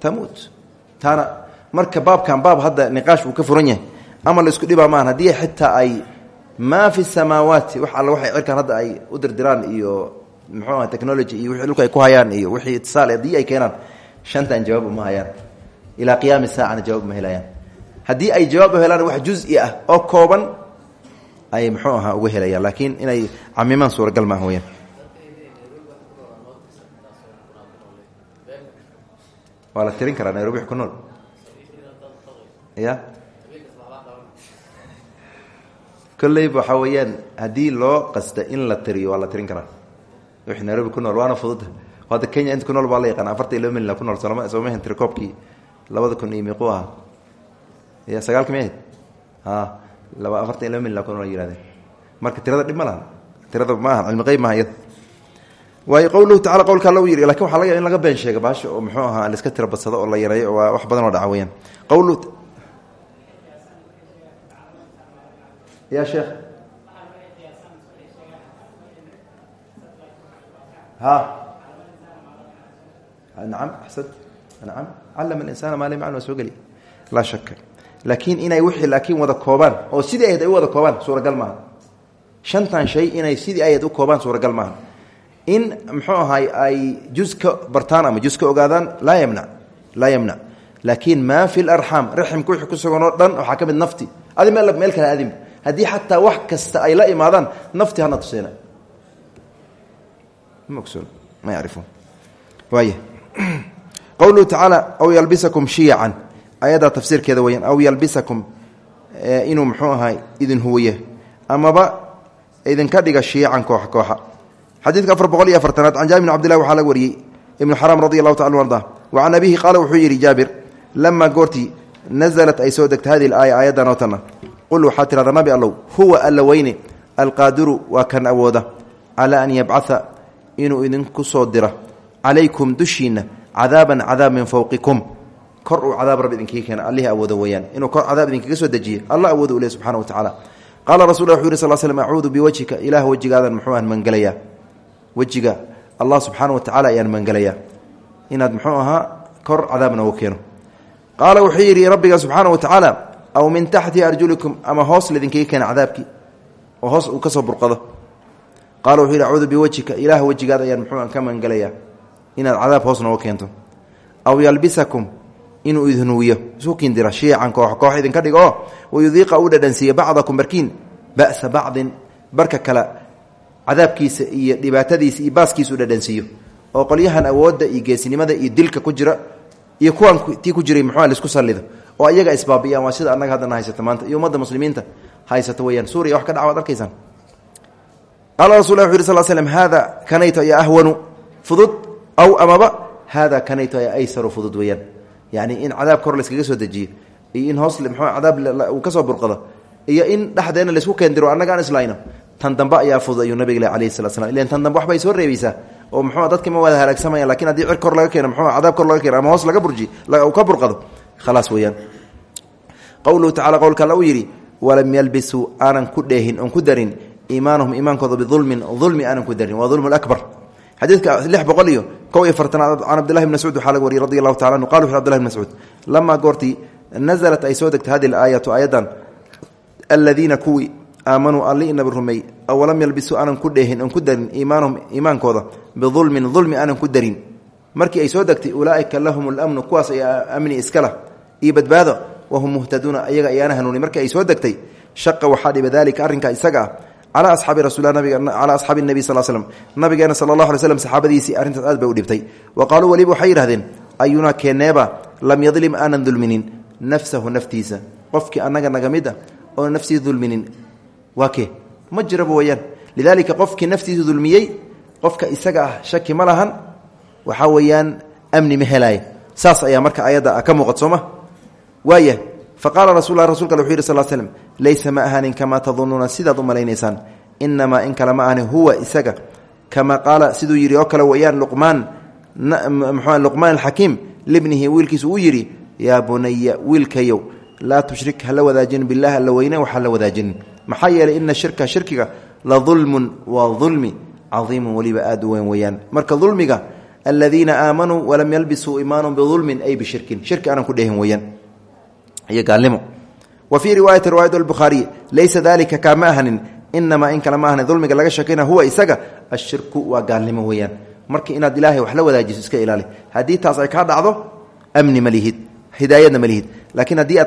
tamuut taana marka baabkan baab hadda niqaash uu ka furan yahay ama la isku dhibaa maahan haddii xitaa ay maa fi samaawaati wax alla waxay cirkan hadda ay u dirdiraan iyo muxuu aha technology iyo wixii dhulka ay ku hayaan iyo wixii itisaal haddii ay keenaan shantan jawaab uma hayaan ilaa qiyaami saacana jawaab uma helayaan. Haddii ay jawaab helaan wax juzi ah oo kooban ay muxuu ahaa uga helayaan laakiin inay camimaan suuragal maaha weyaan waa la tirin karaa nairobi ku nool? Ya kolleyba waxaa weeyaan haddii loo qasta in la tiriyo waa tirin karaa. Wixii nairobi ku waana fududa hadda kenya inta ku baa la yaqaan afartan iyo laba milyan ku nool sooma soomehen tirikoobkii labada kun iyo miiquu ahaa ya sagaalka mi ahayd a laba afartan iyo laba milyan ku nool yihahdeen marka tirada dhib ma laha. Tirada ma aha cilmi qeyb maaha iyada waayo qowluhu tacala qowlka alla u yidhi laakiin waxa laga ya in laga been sheega baasha oo muxuu ahaa laiska tira badsado oo la yareeyo waa wax badan oo dhaca weyaan ya sheekh ha. Nacam axsant nacam callama alinsana maa lam yaclam waa soo geli. Laa shaka laakiin inay wixii laakiin wada koobaan oo sidii ahayd ay u wada koobaan suuragal maaha. Shantan shay inay sidii ahayd u koobaan suuragal maaha. In muxuu ahay ay juz ka bartaan ama juz ka ogaadaan laa yamnac laa yamnac laakiin maa fi larxaam raximka wixii ku sugan oo dhan waxaa ka mid nafti. Adi meel meel kale adinba haddii xataa wax kasta ay la imaadaan nafti qowluhu tacaala aw yalbisakum shiyacan ayadaa tafsiirkeeda weyaan aw yalbisakum inuu muxuu ahay idin huwiye amaba idinka dhiga shiyacan kooxa kooxa. Xadiidka afar boqol iyo afartanaad can jaabir bn cbdillahi waxaa laga wariyey ibnu xaram radi allahu taala arda wa can abihi qaala wuxuu yidhi jaabir lamaa goortii nasalat ay soo degta hadihi aaya aayaddan oo tanna qul waxaa tirahda nabi huwa alla weyne alqaadiru waa kan awooda calaa an yabcaa inuu idinku soo dira calaykum dushiinna cadaaban cadaab min fowqikum kor uu cadaab rab idinkiga keena allihii awoodo weeyaan inuu kor cadaab idinkaga soo dejiye alla awoodo u leh wa tacaala qaala rasul wuxuu yiri sal slm acuudu biwajhika ilaah wejigaadan muxuu aan mangelayaa allah subxaana wa tacala ayaan mangelayaa inaad muxuu kor cadaabna u keeno. Qaala wuxuu yidhi wa tacaala aw min taxti arjulikum ama hoos laydinkaga keena cadaabkii oo hoos uu ka soo burqado. Qaala wuxuu biwajhika ilaah wejigaada ayaan muxuu mangelayaa inaad cadaab hoos nooga keento. Aw yalbisakum inuu idinwiyo isukin dira shiican koox koox idinka dhigo. Oo wayudiiqa u dhadhansiiya bacdakum barkiin. Ba'sa bacdin barka kale cadaabkiisa iyo dhibaatadiisa iyo baaskiisa u dhadhansiiyo. Oo qolyahan awoodda iyo geesinimada iyo dilka ku jira iyo kuwan tii ku jiray muxua la isku sallido oo ayaga isbaabi'iyaan waa sida annaga haddana haysata maanta. Iyo ummadda muslimiinta haysata weyaan suuriya wax ka dhaca waad arkaysaan qaala rasul lah wuxu yiri sal aw amaba haada kanayto aysaru fudud weeyaan. Yani in cadaab kor layskaga soo dejiyo iyo in hoos mxuu cadaab uu ka soo burqado iyo in dhexdeena la isku keendiro annaga aan islayno. Tan dambe ayaa fudud ayuu nabig alayh salat slam ilan tan dambe waxbay soo reebaysaa oo muxuu dadki ma wada halaagsamaya laakiin haddii cir kor laga keeno mxuu cadaab kor laga keeno ama hoos laga burji ka burqado khalaas weeyaan. Qowluhu tacala qowlka alla uu yidhi walam yalbisuu aanan ku dheehin oon ku darin iimaanahum iimaankooda biulmin ulmi aanan ku xadiidka lix boqol iyo kow iyo fartanaad can cabdillahi bn mascuud waxaa laga wariyey radi allahu taala anhu. Qala wuxu abdillahi bn mascuud lamaa goortii nazalat ay soo degtay hadi aayatu aayadan aladiina kuwii aamanuu alli inaba rumey aw lam yalbisuu aanan ku dheehin oon ku darin iimaanahum iimaankooda biulmin ulmi aanan ku darin. Markii ay soo degtay ulaaika lahum lamnu kuwaas ay amni iskala iyo badbaado wahum muhtaduuna ayaga ayaana hanuuni. Markii ay soo degtay shaqa waxaa dhiba dalika arrinka isaga ah calaa asxaabi rasuul calaa asxaabi nebi sal slm nabigeena sala allah alay slm saxaabadiisii arrintaas aad bay u dhibtay. Wa qaaluu weliba waxay yidhahdeen ayunaa keeneeba lam yadlim aanan dulminin nafsahu naftiisa. Qofkii annaga naga mid a oona naftiisa dulminin waa kee? Ma jiraba weyaan lidaalika qofkii naftiisa dulmiyey qofka isaga ah shaki ma lahan waxaa weeyaan amni ma helaaye saas ayaa marka ayadda ka muuqat sooma waaya faqaala rasul rasulka wuxu yidhi sal slm laysa ma ahaanin kamaa tadunuuna sidaad u malaynaysaan. Inamaa in kale ma ahani huwa isaga. Kamaa qaala siduu yidhi oo kale weyaan luqmaan mxu luqmaan alxakiim libnihi wiilkiisu uu yidhi yaa bunaya wiilkayow laa tushrik hala wadaajinin bilahi alla weyne wax hala wadaajinin maxaa yeelay ina shirka shirkiga la dulmun waa dulmi caiimun weliba aad u weyn weyaan marka dulmiga aladiina aamanuu walam yalbisuu iyo gaalnimo. Wa fii riwaayati riwaayat albukhaariy laysa dalika kaama ahanin inamaa in kale ma ahani dulmiga laga shakayna huwa isaga marka inaad ilaahay wax la wadaajiso iska ilaali. Haddii taas ay kaa dhacdo amni ma lihid hidaayadna ma lihid.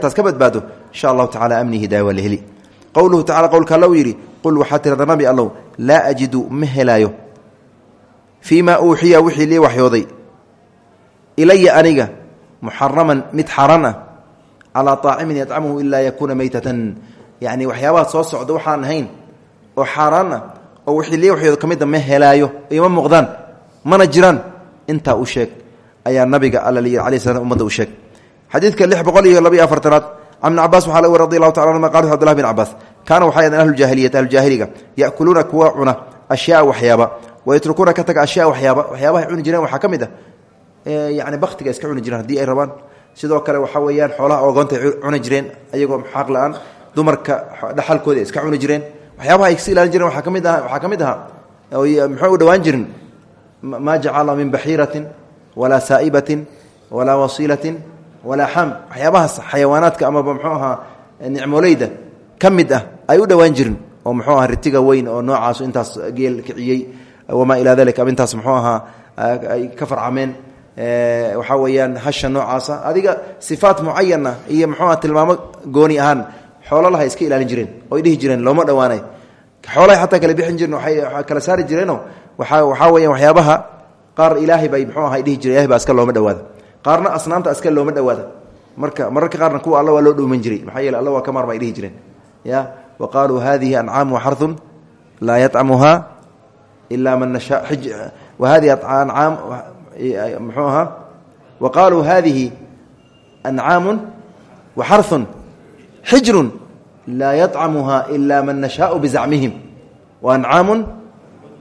Taas ka badbaado insha allahu tacala amni hidaaya waa la heli. Qowluhu tacala qowlka qul waxaa tirada nabi allow laa ajidu ma helaayo. Fii ma uuxiya wixii lii aniga muxaraman mid calaa aacimin yadcamuhu ilaa yakuuna meytatan yani waxyaabaha soo socda waxaan ahayn oo xaaraan ah oo wixii waxyooda ka mida ma helaayo ima muuqdaan mana jiraan. Intaa u sheeg ayaa nabiga alla lyii alay slam ummadda u sheeg. Xadiidka lix boqol iyo laba iyo afartanaad can ibn cabaas waxaa laga wari radi allahu taala anuma qala abdulahi bin cabaas kaana waxay ahaydeen ahlujaahiliyati ahlujaahiliga yakuluuna kuwa cuna ashyaa waxyaaba wayatrukuuna ka taga ashyaa waxyaaba waxyaabahay cuni jireen waxaa ka mid ah yani baktiga iska cuni jireen haddii ay rabaan sidoo kale waxaa weeyaan xoolaha ogoonta cuni jireen ayagoo xaaq la'aan dumarka dhaxalkooda iska cuni jireen. Waxyaabaha ay iska ilaalin jireen waaa ka mid aha waxaa ka mid ahaa muxuu u dhowaan jirin? Maa jacala min baxiiratin walaa saa'ibatin walaa wasiilatin walaa xam waxyaabahaas xayawaanaadka amaba mxuu ahaa nicmoleyda ka mid ah ay u dhowaan jirin oo muxuu aha ritiga weyn oo noocaasu intaas geel kiciyey wamaa ilaa dalik ama intaas muxuu ahaa ay ka farcameen waxaa weeyaan hasha noocaasa. Adiga sifaat mucayana iyo muxuuha tilmaamo gooni ahaan xoolalaha iska ilaalin jireen oy dhihi jireen looma dhowaanay xoolahay xataa kala bixin jiren waay kala saari jireenoo waa waxaa weya waxyaabaha qaar ilaahay bay mxuu aha dhihi jire iska looma dhawaada. Qaarna asnaamta iska looma dhawaada. Marka mararka qaarna kuwa alla waa loo dhowman jiray. Maxaa yeele alla waa ka maarma ay dhihi jireen. Ya wa qaaluu hadihi ancaamu xarun laa yadcamuha ilaa man nasha wa hadihi ancaam mxuu ahaa wa qaaluu hadihi ancaamu waxarun xijrun laa yadcamuha ila man nashaau bizacmihim wancaamu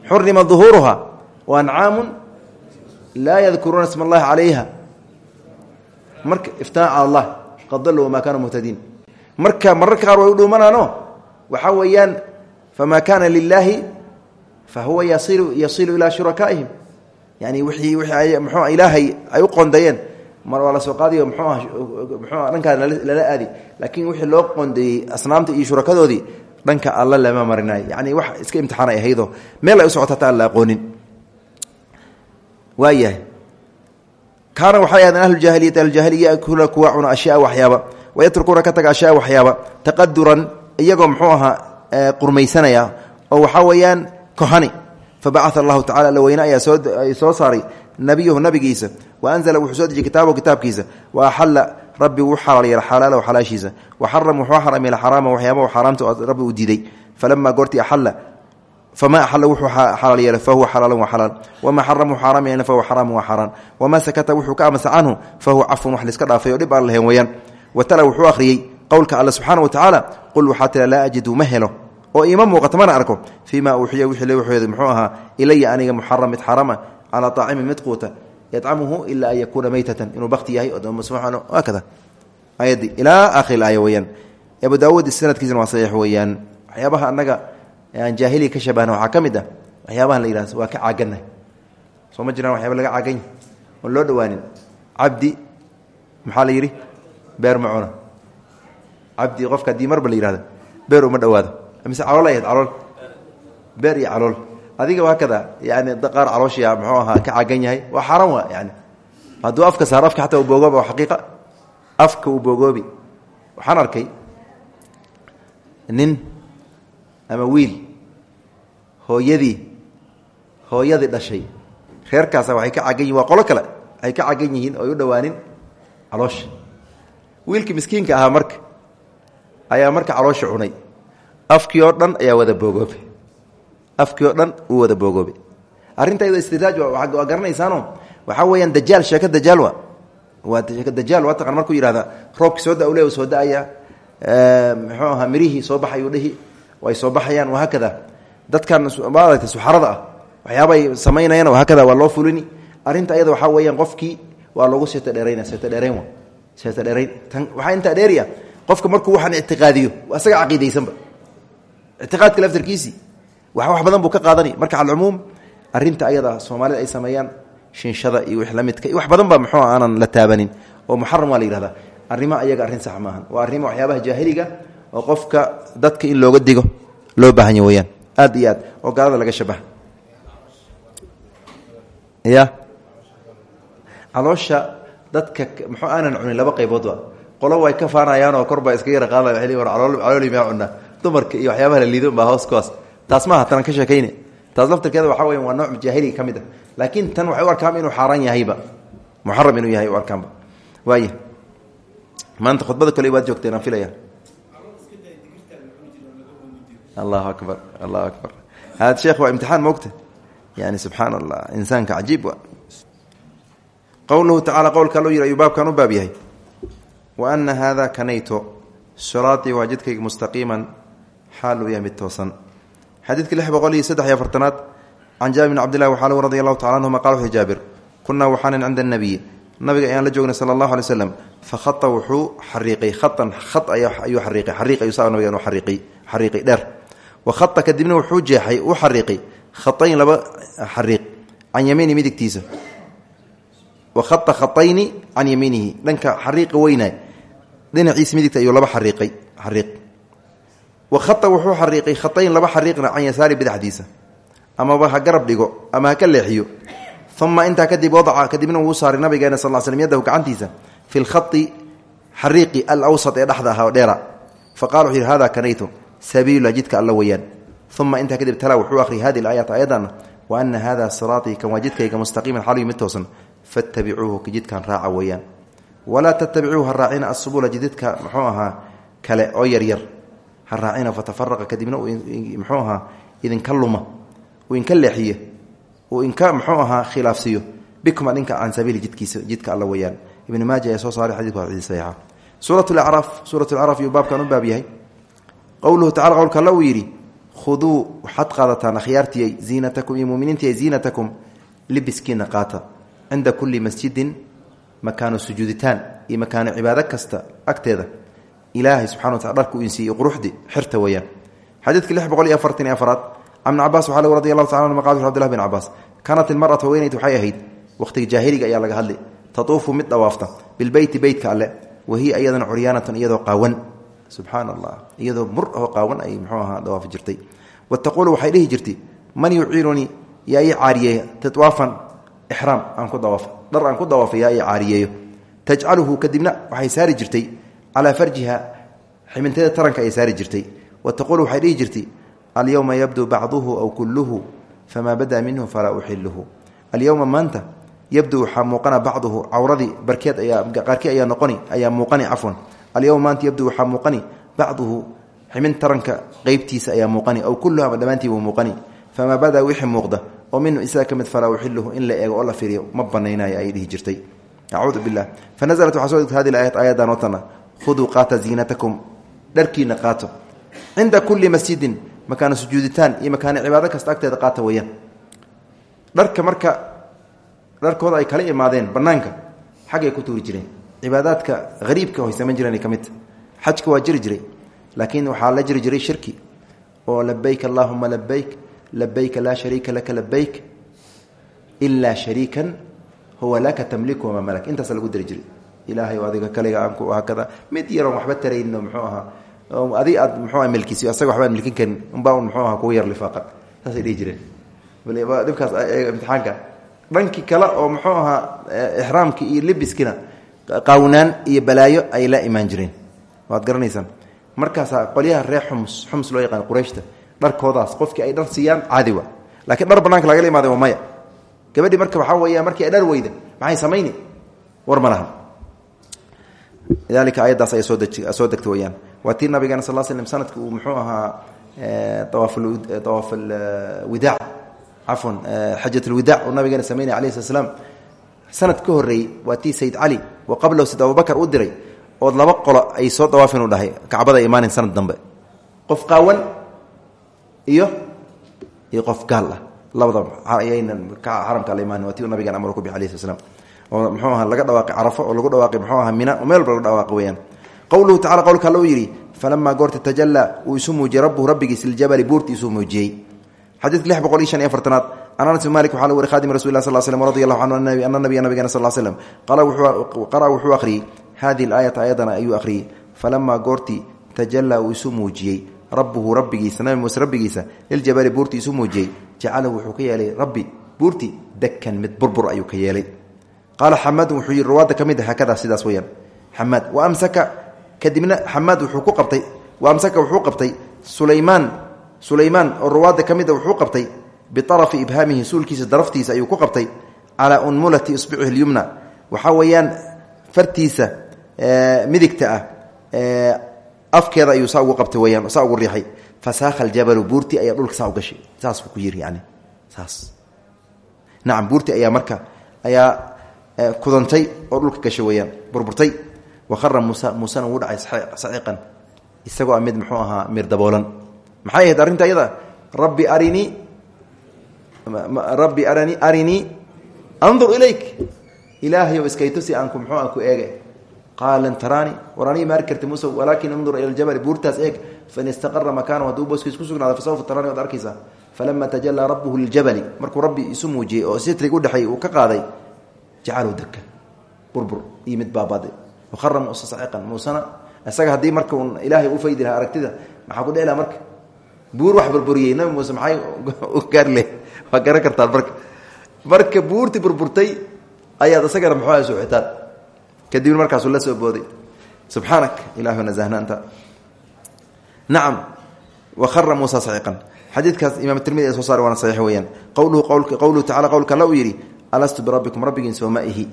xurima duhuuruha wancaamu laa yadkuruuna isma allahi calayha marka iftinaa cala allah qad daluu wamaa kaanuu muhtadiin marka mararka qaar way u dhuumanaano waxaa weeyaan famaa kaana lilaahi fahuwa yasilu ilaa shurakaa'ihim yani wii wii mxua ilaahay ay u qondayeen mar waa la soo qaadiyo mxuuah mxuua dhankaa lala aadi. Laakiin wixii loo qondeeyey asnaamta iyo shurakadoodii dhanka alla lama marinayo. Yani wax iska imtixaan ay ahaydoo meel ay u socota hataa aan la aqoonin. Waayahay. Kaana waxay ahaydeen ahlujaahiliyati ahlujahiliya yakuluuna kuwa cuna ashyaa waxyaaba wayatrukuuna ka taga ashyaa waxyaaba taqaduran iyagoo mxuu ahaa qurmaysanaya oo waxaa weeyaan kohani fabacaa allahu tacala alla weyne ayaa soo saaray nabiyahu nabigiisa wa anzla wuxuu soo dejiyey kitaabahu kitaabkiisa wa axala rabbi wuu xalaal yeela xalaalahu xalaashiisa wa xaram wuxuu xaram yeela xaraama waxyaabahu xaaraamta rabbi uu diiday falamaa goortii axala famaa axala wuxuu xalaal yeelay fahuwa xalaalan wa xalaal wamaa xaramuu xaaraam yeelna fahuwa xaraamu wa xaaraan wamaa sakata wuxuu ka amasa canhu fahuwa cafun wax liska dhaafay oo wuxuu oo iima muuqato mana arko. Fii ma uuxiya waxooday muxuu ahaa ilaya aniga muxaram mid xarama calaa aacimin mid quuta yadcamuhu ilaa an yakuuna meytatan inuu bakti yahay waa kada ayadii ilaa akhir aaya weyaan abu daawuud sanadkiisana waa saxiix weeyaan. Waxyaabaha annaga aan jaahiliya ka shabahna waxaa ka mid ah la yihahdo waa ka caagannahay soo ma jiraan waxyaaba laga caagany oon loo dhowaanin. Cabdi maxaa beer ma cuna qofka haddii marba la beer uma dhawaado mise calool ay ahayd calool beer iyo calool adiga waa kada yani qaar calooshiya muxuu ahaa ka caagan yahay. Waa xaaraan waa yani hadduu afka saaro afka xataa uu boogooba waa xaqiiqa. Afka uu boogoobi. Waxaan arkay nin ama wiil hooyadii hooyadii dhashay. Reerkaasa waxay ka cagan yihiin waa qolo kale. Ay ka cagan yihiin ooy u dhowaanin caloosha wiilkii miskiinka ahaa marka ayaa marka caloosha cunay afkii oo dhan ayaa wada boogoobe. Afkii oo dhan uu wada boogoobe. Arrinta iyadoo istidraaj waa garanaysaano waxaa weeyaan dajaal sheeko dajaal wa waa dajaal waa taqan markuu yihahda roobkii soo da le soo da'aya muxuu ahaa mirihii soo baxayuu dhihi way soo baxayaan wahaakada dadkan maaragtay suxarada ah. Waxyaaba ay samaynayaan wahaakada waa loo fulini. Arrinta ayada waxaa weeyaan qofkii waa loogu seeto dheerayna seeto dheerayn wa seeto dheerayn. Tan waxaa intaa qofka markuu waxaan ictiqaadiyo asaga caqiidaysanba ictiqaadka laftarkiisii wax wax badan buu ka qaadani. Marka calcumuum arrinta ayada soomaalida ay sameeyaan shinshada iyo wix la midka iyo wax badan ba muxuu aanan la taabanin. Oo muxaram waa la yihahdaa arrimaha ayaga arrin sax maahan waa arrima waxyaabaha jaahiliga oo qofka dadka in looga digo loo baahanya weyaan aad iyo aad oo gaalada laga shabaha. Ya. Caloosha dadka muxuu aanan cunin laba qaybood wa qolo way ka faanayaan oo korbaa iska yara qaada xili war calooli maa cunaa dumarka iyo waxyaabaha la liido baa hoos kuwaas taas maaha tanan ka sheekayne. Taas laftarkeeda waxa weya waa nooc jaahiliga ka mid ah. Laakiin tan waxay u arkaan inuu xaaraan yahayba. Muxaram inuu yahay u arkaanba. Waaya maanta khudbada kole waad joogteen aan filaya allahu akbar allahu akbar. Hada sheekh waa imtixaan moogta? Yani subxaan allah insaanka cajiib wa qowluhu tacala qowlka loo yiri ayuu baabkan u baab yahay. Wa ana hada kanayto siraatii waa jidkayga mustaqiiman xaal uu yahay mid toosan. Xadiidka lix boqol iyo saddex iyo afartanaad can jaabir bn cabdillahi waxaal radi allahu tacala anhuma qala wuxuu jaabir kunaa waxaanan cinda anabiyi nabiga ayaan la joognay sala allahu alay slam fa khata wuxuu xariiqay khatan khat ayuu xariiqay xariiq ayuu saa nabiga xariiqay xariiqay dheer. Wa khata kadibna wuxuu jeexay u xariiqay khatayn laba xariiq can yamiini midigtiisa. Wa khata khatayni can yamiinihi dhanka xariiqa weynaay dhinaciisa wa khata wuxuu xariiqay khatayn laba xariiqna can yasaari bidixdiisa amaba ha garab dhigo ama ha ka leexiyo. Uma intaa kadib wadaca kadibna wuu saaray nabigeena sal slm yadahu gacantiisa. Fi lkhai xariiqi alwsat ee dhexda ahaa dheera. Fa qala wuxuu yidhi hada kanaytu sabiilula jidka alla weyaan. Uma intaa kadib tala wuxuu akhriy hadi aayat ayadana wa ana hada siraatii kan waa jidkayga mustaqiiman xaluy mid toosan. Fattabicuuhu jidkan raaca weeyaan walaa tattabicuuhu ha raacina asubula jididka muxuu ahaa kale oo yaryar ha raacina fatafaraqa kadibna muxuu ahaa idinka luma uu inka leexiye uu inka muxuu ahaa bikum adinka can sabiili jidkiisa jidka alla weyaan. Ibnu maaja ayaa soo saaray xadidku waa xadiis saxiixa. Suurat lacraaf suurat lacraaf yuu baabkan u baab yahay. Qowluhu tacala qowlka alla uu yidhi khuduu waxaad qaadataan akhyaartiyay ziinatakum iyo muminiintiyay ziinatakum libiskiina qaata. Kulli masjidin makaano sujuuditaan iyo makaano cibaado kasta agteeda ilaahay subxana watala dharka u insiiyey quruxdi xirta weeyaan. Xadiidka lix boqol iyo afartan iyo afaraad can ibn cabaas waxaa lg radi allahu taala anuma qal abdillah bin cabaas kaanat ilmaratu haweenayd waxay ahayd waqhtiga jaahiliga ayaa laga hadli tatuufu mid dhawaafta bilbeyti beytka alle wahiya iyadana curyaanatan iyadoo qaawan. Subxaana allah iyadoo mur oo qaawan ay mxuu ahaa dhawaafi jirtay. Wataquulu waxay dhihi jirtay man yuciirunii yaa ii caariyeeya titwaafan ixraam aan ku dawaafo dhar aan ku dawaafo yaa ii caariyeeyo. Tajcaluhu kadibna waxay saari jirtay calaa farjiha xibinteeda taranka ayay saari jirtay wataquulu waxay dhihi jirtay alyowma yabdu bacduhu aw kulluhu famaa badaa minhu falaa uxiluhu alyowma maanta yabdu waxaa muuqana bacduhu cawradii barkeed qaarkii ayaa noqoni ayaa muuqani cafwan alyowma maanta yabdu waxaa muuqani bacduhu ximin taranka qeybtiisa ayaa muuqani aw kulluhu ama dhammaantiibuu muuqani famaa badaa wixii muuqda oo minhu isaga ka mid falaa uxiluhu in la eego oo la fiiriyo ma banaynayo ayay dhihi jirtay acuudu bilah khuduu qaata ziinatakum dharkiina qaato cinda kulli masjidin makaana sujuuditaan iyo makaana cibaado kasta agteeda qaata weyaan marka dharkooda ay kala imaadeen banaanka xaggay ku tuuri jireen cibaadaadka hariibka hoy samayn jireen ka midta waa jiri jiray laakiin waxaa la jiri jiray shirki oo labayk allahuma labayk labayka laa shariika laka labayk ilaa shariikan huwa laka tamliku wamaa malak intaas lagu dari jiray ilaahay adiga kaliga aan ku hakada. Mid yaroon waxba tarayno muxuu ahaa. Adig aad muxuu milkisi asaga waxba aan milkin karin. Unbaa un muxuu ahaa kugu yar lifaaqan saasay dhihi jireen. Dhibkaas imtixaanka. Dhankii kale oo muxuu ahaa ixraamkii iyo libiskina qaawnaan iyo balaayo ay la imaan jireen. Waad garanaysaan. Markaasaa qolyaha reer xums loo yaqaan qurayshta dharkoodaas qofkii ay dhar siiyaan caadi wa laakiin dhar banaanka lagala imaada maya. Gabadhii marka waxaa weya markii ay dhar weyda maxay samayni war ma lidalika ayaddaas ay soo degta weyaan waa tii nabigeena sal l slm sanadka uu muxuu ahaa awaaf awaaf alwidaac cafwan xajat alwidaac uu nabigeena samaynaya alayh slat slam sanad ka horreeyey waa tii sayid cali wa qablahu sid abubakar u diray ood laba qolo ay soo dawaafin u dhahay kacbada imaanin sanad dambe. Qof qaawan iyo iyo qof gaal ah. Labadaba ayaynan xaramka la imaanin waa ti nabigan amar ku bixi alayh slat slam oo muxuu aha laga dhawaaqay carafo oo lagu dhawaaqay muxuu aha mina oo meel walba laga dhawaaqay weyaan qowluhu tacala qowlka alla uu yidhi falamaa goorta tajallaa uu isu muujiyey rabbuhu rabbigiis liljabali buurti isuu muujiyey. Xadiidka lix boqol iyo shan iyo afartanaad can anas bin malik waxaa la wari khaadim rasul lah sal slm radi allahu canhu ana nabiya nabigana sal slm qara wuxuu akhriyey hadihi aayata ayadana ayuu akhriyey falamaa goortii tajallaa uu isu muujiyey rabbuhu rabbigiisa nabi muuse rabbigiisa liljabali buurti isu muujiyey. Jacalahu wuxuu ka yeelay rabbi buurti dakan mid burbur ayuu ka qaala xamaadun wuxuu yidhi rawaadda ka mid a hakadaa sidaas weyaan xamaad wa amsaka? Kadibna xamaad wuxuu ku qabtay wa amsaka? Wuxuu qabtay sulaymaan sulaymaan. Oo rawaadda ka a wuxuu qabtay biarafi ibhaamihi suulkiisa daraftiisa ayuu ku qabtay calaa unmulati isbicihi lyumna. Waxaa weeyaan fartiisa midigta ah afkeeda ayuu saa qabtay weyaan saa riixay. Fasaakha aljabalu buurti ayaa dhulka saa u gashay. Saas buu ku yiri yani saas. Nacam buurti ayaa marka ayaa kudantay oo dhulka gashay weyaan burburtay. Wahara muusa muusena wuu dhacay saciiqan isagoo a mid muxuu ahaa mir daboolan. Maxay ahayd arrinta ayada? Rabbi arinii rabbi arani arinii andur ilayk. Ilaahayow iskaytusi aanku muxuu aan ku eege qaala lan taraani. War aniga ma arki karti muuse ila ljabali buurtaas eeg. Fain istaqara makaanahu hadduu booskiis ku sugnaada fasawfa taraani waad arkaysaa. Falama tajalaa rabbuhu liljabali markuu rabbi isu muujiyey oo sitrig udhexeey uu ka qaaday jacaluu daka burbur iyo mid baabaaday wahara muuse saciqan muusena isaga haddii marka un ilaahay u faydi lahaa aragtida maxaa ku dhici laha marka? Buur wax burburiyey nabi muuse maxay leh waa garan kartaan marka. Marka buurti burburtay ayaad isagana muxuu aha suuxitaan kadibna markaasuu la soo booday. Subxaanak ilahu nasahnaanta nacam wahara muusa saciqan xadiidkaas imaam tirmidi ee soo saar waana saxiix weeyaan. Qowluhu qowluhu tacala qowlka alla uu yidhi alastu birabbikum rabbigiin sooma ihi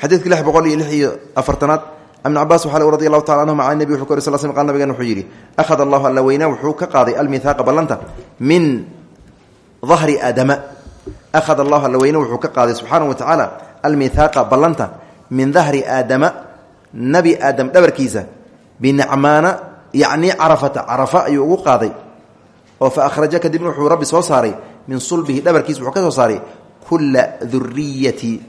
xadiidka lix boqol iyo lix iyo ibn cabaas waxaa radi allahu tacala anhuma can nebi wuxuu ka ori sal sl qal nabigan wuxuu yidhi akhada allahu alla weynaa wuxuu ka qaaday almihaaqa ballanta min dahri aadama akhada allahu alla weyne wuxuu ka qaaday subxaanahu wa tacaala almihaaqa ballanta min dahri aadama nebi aadam dhabarkiisa binacmaana yacni carafata carafa ayuu ugu qaaday oo fa akhraja kadibna wuxuu rabbi soo min sulbihi dhabarkiisa wuxuu ka soo kula duriyati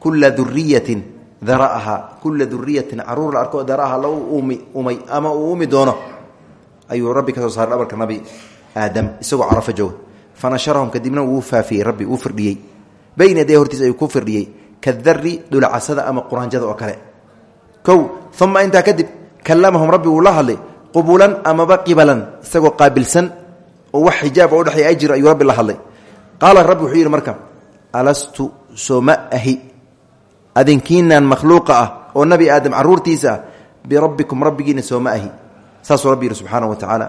kula duriyatin daraaha kula duriyatin carruur la arko daraaha umi umay ama uu umi doono ayuu rabbi ka soo saaray dhabarka nabi aadam isagoo carafo jooga fanasharahum kadibna wuu faafiyey rabbi wuu firdhiyey bayna yaday hortiis ayuu ku firdhiyey kadari dhulacasada ama quraanjada oo kale kow uma intaa kadib kalamahum rabbi wuu la hadlay qubulan amaba qibalan isagoo qaabilsan oo wax xijaab oo udhexeeya ay jiro ayuu rabbi la hadlay qaala rabbi alastu sooma ahi. Adinkiinaan makhluuqa ah oo nabi aadam caruurtiisa ah birabbikum rabbigiina sooma ahi. Saasuu rabbi yidhi subxaana wa tacaala.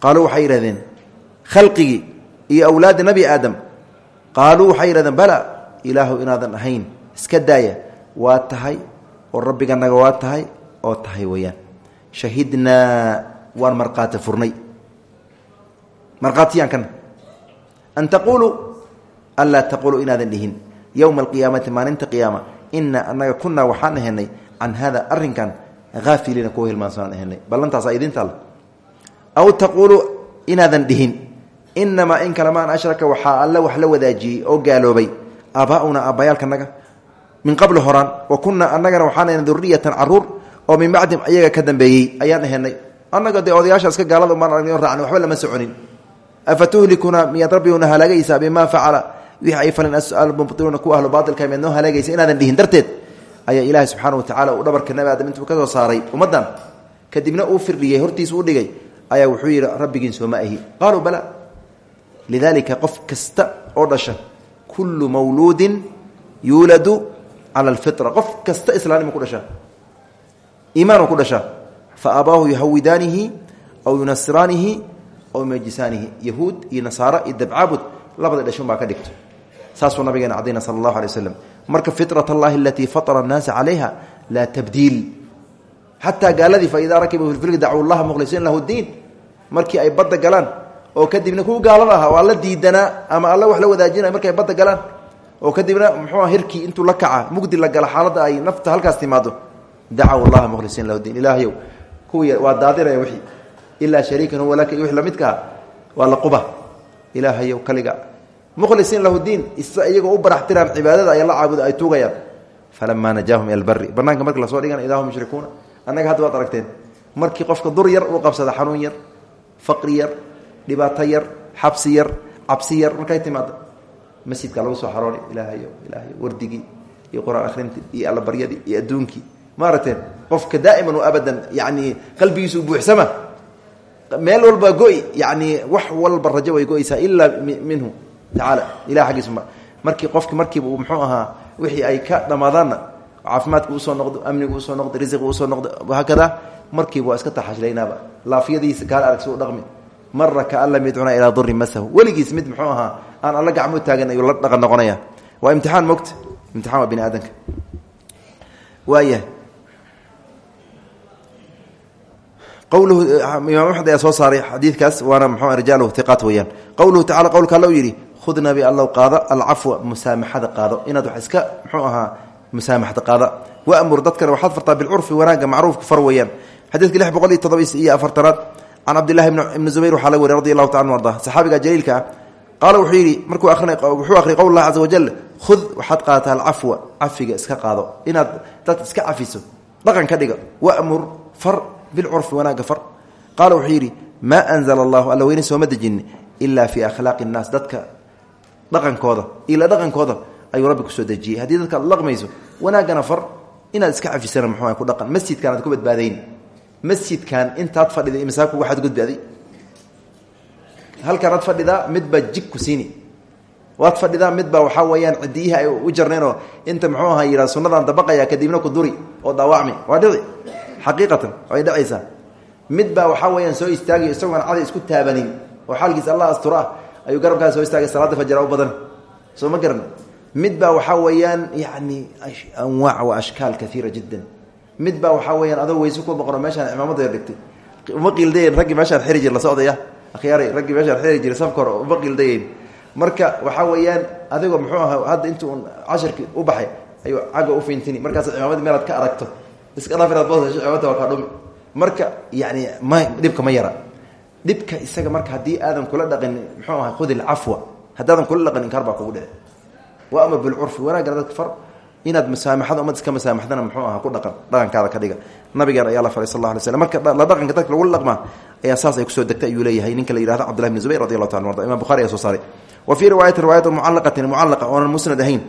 Qaaluu waxay yidhahdeen khalqigii iyo awlaadda nebi aadam. Qaaluu waxay yidhahdeen bala ilaahu inaadan ahayn. Iska daaya. Waa tahay oo rabbiganaga waa tahay oo tahay weeyaan shahidnaa waan markhaati furnay. Markhaatiyaan kana an taquuluu anlaa taquuluu inaadan dhihin yowma alqiyaamati maalinta qiyaama inaa anaga kunaa waxaan ahenay can hada arrinkan aafiliina kuwa hilmaansanaan ahanay ballantaasa idintaal aw taquulu inaadan dhihin inamaa in kalamaan ashraka waxaa alla wax la wadaajiyey oo gaaloobay aabaauna aabbayaalkanaga min qabli horaan wa kunaa annagana waxaanayna duriyatan carruur oo min bacdim ayaga ka dambeeyey ayaan ahanay annaga dee odayaashaas ka gaalada umaan aragni raacni waxba lama soconin afa tuhlikuna miyaad rabbiguna halaagaysaa bimaa facala wixii ay falan almubtiluuna kuwa ahlu baatilka miyaad noo halaagaysa inaadan dhihin darteed ayaa ilaahay subxaana wa tacala uu dhabarka nabi aadam intuu ka soo saaray ummaddan. Kadibna uu firdhiyey hortiisa u dhigay ayaa wuxuu yidhi rabbigiin sooma ahi. Bala. Lidaalika qof kasta oo dhasha kullu mawluudin yuuladu cala alfitra qof kasta islaanima ku dhashaa iimaanu ku dhashaa fa abaahu yuhawidaanihi aw yunasiraanihi aw yumajisaanihi yahuud iyo nasaaro iyo labada dhashun baa ka dhigto saasuu nabigeena cadayna sala allahu alay waslam marka fitrat allahi alatii fatara annaasa calayha laa tabdiil. Xataa gaaladii faidaa rakibuu filfilki dacuu llaha mukhlisiin lahu diin. Markii ay badda galaan oo kadibna kuwa gaalada aha oo alla diidanaa ama alla wax la wadaajinaya markay badda galaan oo kadibna muxuua hirkii intuu la kaca mugdi la gala xaaladda ay nafta halkaas timaado dacaw llaha mukhlisiin lahu diin. Ilaahayow kuwii waa daadiraya wixii. Ilaa shariikan huwa laka iyo wixii lamidkaa waa la quba. Ilaahayow kaliga mukhlisiin lahu diin iyagoo u baraxtiraan cibaadada ay la caabudo ay tuugayaan. Falamaa najaahum ila albari banaanka marki la soo dhigana idaa hum mushrikuuna annaga hadda waad aragteen. Markii qofka dur yar uu qabsada xanuun yar faqri yar dhibaato yar xabsi yar cabsi yar markay timaado masjidka lagu soo xarooni ilaahayo ilaahayo wardigii iyo qur'aan akhrintii iyo allabaryadii iyo adduunkii. Ma aragteen qofka daa'iman oo abadan yacni qalbigiisu buuxsama. Meel walba go-i yacni wax walba rajo way go'aysaa ilaa minhu tacaala ilah xaggiisuma markii qofki markiiba uu muxuu ahaa wixii ay ka dhammaadaanna caafimaadka u soo noqdo amnigu u soo noqdo risiqi u soo noqdo haakada markiiba waa iska taxashlaynaaba laafiyadiisa kaala arag si u dhaqmi mara kaan lam yadcuna ilaa durin masahu. Weligiis mid muxuu ahaa aan alla gacmo taagan ayuu la dhaqan noqonaya. Waa imtixaan mogta imtixaan waa bini aadamka waaya qowluhu imaam axmed ayaa soo saaray xadiidkaas waana mxuu rijaaluhu hiqaat weeyaan. Qowluhu tacala qowlka alla u yidhi khud nabi allow qaado alcafwa musaamaxada qaado. Inaad wax iska muxuu ahaa musaamaxda qaada. Waamur dadkana waxaad fartaa bilcurfi wanaagga macruufka far weeyaan. Xadiidka lix boqol iyo toddoba iyo afartanaad can cabdillahi ibni zubayr waxaa laga wariy radi allahu taala anu arda saxaabiga jaliilka ah qaala wuxuu yidhi markuu wuxuu akhriyay qowl allah caza wajal khud waxaad qaadataa alcafwa cafiga iska qaado. Inaad dad iska cafiso dhaqan ka dhiga wamur far bilcurfi wanaagga far. Qaala wuxuu yidhi maa anzala allahu alla weyne sooma dejin ilaa fii akhlaaqi innaas dadka dhaqankooda ila dhaqankooda ayuu rabbi ku soo dejiyey. Haddii dadka ad dhaqmayso wanaaggana far inaad iska cafisana muxuu ku dhaqan. Masjidkan aad ku badbaadayn. Masjidkan intaad fadhida imsaaku waxaad gudbaaday? Halkanaad fadhidaa midbaa jig ku siini. Waad fadhidaa midbaa waxaa weeyaan cidiyihi ay u jarneenoo inta muxuu ahaa yidhaa sunnadan dabaqaya kadibna ku duri oo dhaawacmi waa dhici? Way dhacaysaa midbaa waxaa weeyaan soo istaagayo isagoon caday isku taabanin. Oo xaalkiisa allah astura ah ayuu garabkaas soo istaagay salaada fajra u badan. Soo ma garan midbaa waxaa weeyaan yani anwaac wa ashkaal kaiira jiddan. Midbaa waxaa weyaan adoo weyse ku boqono meeshaan cimaamada yar dhigtay. Uma qiildayen raggii meeshaan xiri jir la socdaya. Akhyaaray raggii meeshaan xiri jira safka hore uma qiildayen marka waxaa weeyaan adigoo muxuu ahaa hadda intuu cashirkii u baxay ayuu cagga u fiintini. Markaas cimaamadi meelaad ka aragto. Iska dhaaf inaad boos hesho cimaamada waa kaa dhumi. Marka yani ma dhibka ma yara dhibka isaga marka haddii aadan kula dhaqin muxuu aha khudi ilcafwa haddaadan kula dhaqin inkaar baa kugu dhici wa ama bilcurfi wanaagana dadka far inaad musaamaxada ummad iska musaamaxdana muxuu aha ku dhaqan dhaqankaada ka dhiga. Nabigeena ayaa la faray sal alla alay slam marka la dhaqanka dadka lagula dhaqmaa ayaa saas ay ku soo degtay ayuu leeyahay. Ninka la yihahdo cabdillahi bn zubayr radi allahu taala arda imam bukhari ayaa soo saaray. Wa fii riwaayati riwaayat mucalaqatin mucallaqa oonan musnad ahayn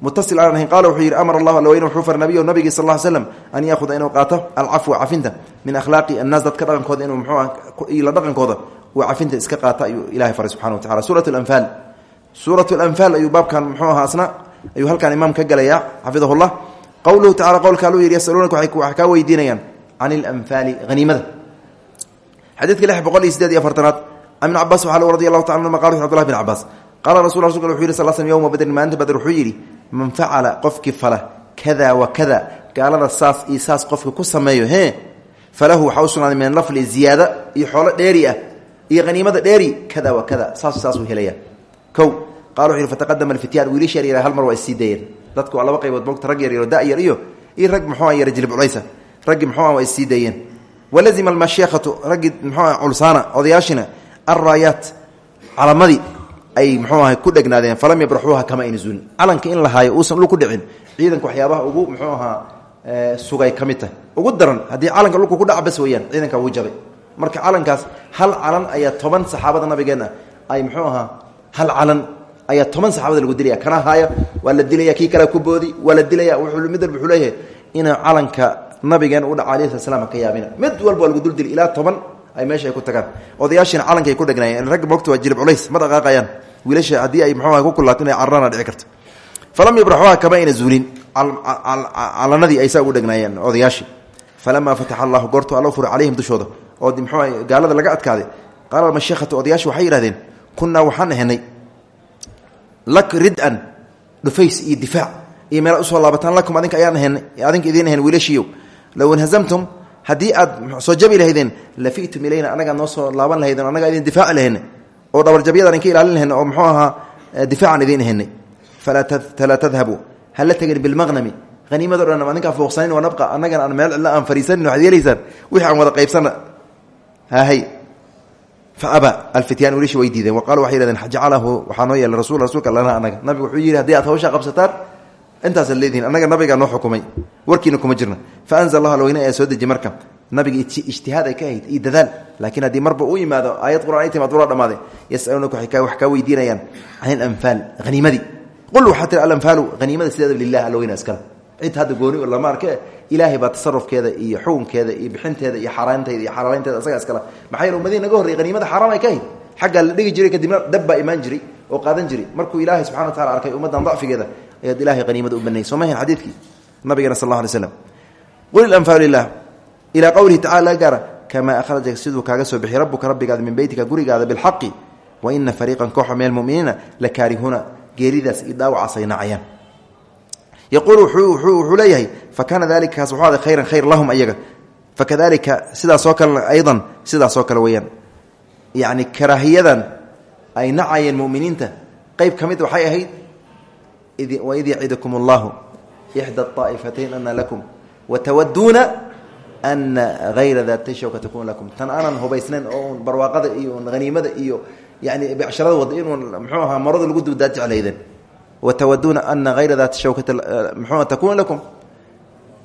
mutasil aan ahayn qaala wuxuu yidhi amar allahu alla weyne wuxuu far nabiyahu nabigii sal ll slam an yaahuda inuu qaato alcafwa cafinta min akhlaaqi annaas dadka dhaqankooda inuu muxuu ah ila dhaqankooda uu cafinta iska qaata ayuu ilahay faray subxana wa tacala suurat lanfaal suurat lanfaal ayuu baabkan muxuu ahaa asna ayuu halkaan imaam ka gelayaa xafidahullah qowluhu tacala qowlka aluu yidhi yasaluunaka waxay kaa weydiinayaan can ilanfaali haniimada xadiidka lix boqol iyo sideed iyo afartanaad can ibn cabaas waxaa radi allahu taala anuma qala wuxu abdulahi bin cabaas qaala rasul rasulka wuxu yidhi sal slm yowma badrin maalinta badr wuxuu yidhi man facala qofkii fala kada wa kada gaalada saas iyo saas ku sameeyo he falahu waxaa u min lafli ziyaada iyo xoolo dheeri ah iyo haniimada dheeri kada wa kada saas saasuu helaya o qala wuxu yhi fataqadama alfityaan wiilisha yaryar hal mar waa issii dadku laba qaybood mogta rag yaryaro da yar iyo iyo rag muxuu yara jilib culaysa. Raggii muxuu ah waa issii daeyeen walazima almashiikhatu raggii muxuu ah culsaana odayaashina alraayaat calamadii ay muxuu ahay ku dhegnaadeen falam yabraxuuha kama ayna zuulin. In la haayo uusan dhul ku dhicin. Ciidanka waxyaabaha ugu muxuu ahaa sugay ka ugu daran haddii calanka dhulku ku dhaca bas ciidanka wuu marka calankaas hal calan ayaa toban saxaabada nabigeenna ay muxuu ahaa hal calan ayaa toban saxaabada lagu dilaya kana haaya waa la dilaya kii ku boodi waa la dilaya mid wuxuu leeyahay inuu calanka nabigeena u dhaca alayhi yaabina. Mid walba waa lagu duldili ilaa toban ay meesha ay ku tagaan. Odayaashiina calanka ay ku dhegnaayeen. Ragga mogta waa jilib culays ma dhaqaaqayaan. Wiilasha haddii ay muxuu ku kulaato inay carrana dhici karto. Falam yabraxuha kama ayna zuulin. Calanadii ay saa ugu dhegnaayeen odayaashii. Falamaa fataxa allahu goortu alla fura calayhim dushooda. Oo muxuu gaalada laga adkaaday qaala mashiikhatu odayaashii waxay yidhahdeen kunnaa waxaan lak rid-an dhufays iyo difaac. Iyo lakum adinka ayaan ahenay adinka idiin ahen wiilashiiyow. Low inhazamtum haddii aad soo jabi lahaydeen lafi'tum ilayna anagaad noo soo laaban lahaydeen annagaa idin difaaci lahayna oo dhabarjabyadaan inka ilaalin lahayna oo muxuu ahaa difaacan idiin ahenay falaa tadhabuu hala tegin bilmaqnami. Haniimado dhan adinkaa fooqsanin waa nabqa annagana aan meel cidla aan fariisanin waxad yeelaysaan wixii aan wada qaybsana hahay fa abaa alfityaan wiilasha way diideen. Wa qaalu waxay yihahdeen jacalahu waxaa noo rasul rasuulka lana annaga. Nabigu wuxuu yidhi haddii aad hawshaa qabsataan intaasaad leedihin annaga nabigaa noo xukumay warkiina kuma jirna. Fa anzal allahu alweyne ayaa soo deji marka. Nabiga ijtihaad ay ka ahayd iyo dadaal. Laakiin haddii marba uu yimaado aayad quraan ay timaad wala dhamaade yasalunaka wax kaa weydiinayaan. Can ilanfaal haniimadii qul waxaa tiri alanfaalu haniimada sideeda lilah alweyna iskale cid hadda gooni lama arke ilaahay baa tasarufkeeda iyo xukunkeeda iyo bixinteeda iyo xaaraanteeda iyo xalaalaynteeda asaga iskale maxaa yeele ummadihii naga horreyay haniimada xaaraam ay ka ahayd. Xaggaa la dhigi jiray kadibna dab baa imaan jiray oo qaadan jiray. Markuu ilaahay subxana wa tacala arkay ummaddan dacfigeeda ayaad ilahay haniimada u baneeyey soo mahayn xadiidkii? Nabigeena sal alla alay qul ilanfaalu lilah ilaa qowlihi tacala gaara kamaa akhrajaka siduu kaaga soo bixiyay rabbuka rabbigaada min beytika gurigaada bilxaqi wa ina fariiqan kooxa min almuminiina la kaarihuuna geeridaas iyo dhaawacaas ay nacayaan yaquul wuxuu leeyahay fa kaana dalika kaas wuxuu aday khayran khayr lahum ayaga. Fakadalika sidaasoo kale aydan sidaasoo kale weeyaan. Yacni karaahiyadan ay nacayeen muminiinta. Qeyb ka waxay ahayd waid yacidukum allahu ixda aa'ifatayn ana lakum watawaduuna ana hayra daati shawka takun lakum tan aanan hubaysnayn oo un barwaaqada iyo un haniimada iyo yani becsharada wada inuun mxuu ahaa marada lagu dubdaa jeclayden watawaduuna ana hayra daati shawkata mxuu takun lakum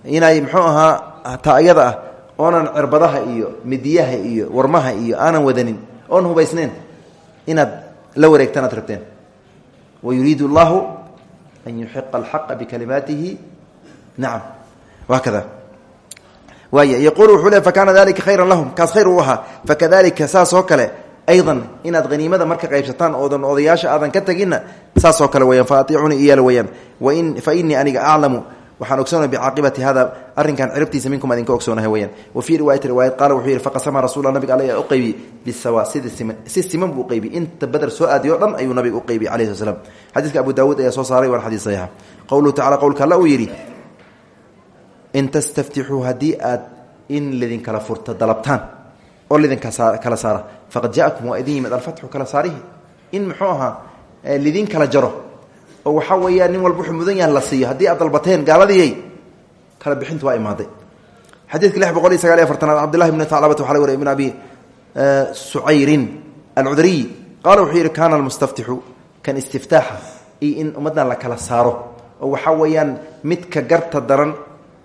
inay mxuu ahaa taa iyada ah oonan cirbadaha iyo midiyaha iyo warmaha iyo aanan wadanin oon hubaysnayn inaad la wareegtaan aad rabteen wayuriidu allahu an yuxiqa alxaqa bikalimaatihi nacam waakada waay yaquul wuxuu le fakana dalika khayra lahum kaas khayr u ahaa fakadalika saas oo kale aydan inaad haniimada marka qaybsataan oodan odayaasha aadan ka teginna saasoo kale weyaan fa aiicuni iyaal weyaan fa inii aniga aclamu waxaan ogsoonahay bicaaqibati hada arrinkan ciribtiisa minkum adinka ogsoonahay weyaan wa fii riwaayati riwaayad qaala wuxuu yidhi faqasama rasuula nabiga alle u qaybiyey bisawa sida siman si siman buu uqaybiyey inta bader soo aadiyo o dhan ayuu nabiga u qaybiyey alayhi sl slam xadiiska abu daawuud ayaa soo saaray waana xadiis saxiixa qowluhu tacala qowlka alla uu yidhi in tastaftixuu haddii aad in lidinkala furta dalabtaan oo lidinkala saara faqad jaakum waa idin yimid alfatxu kala saarihi. In muxuu ahaa lidin kala jaro oo waxaa weeyaan nin walba wuxuu mudan la siiyo. Haddii aad dalbateen gaaladiyay kala bixinta waa imaaday. Xadiidka lix boqol iyo sagaal iyo afartanaad cabdillahi bni taclabat waxa laga wariy ibn abi sucayrin alcudriy qaala wuxuu yidhi kaana almustaftixu kan istiftaaxa in ummaddan la kala saaro. Oo waxaa weeyaan midka garta daran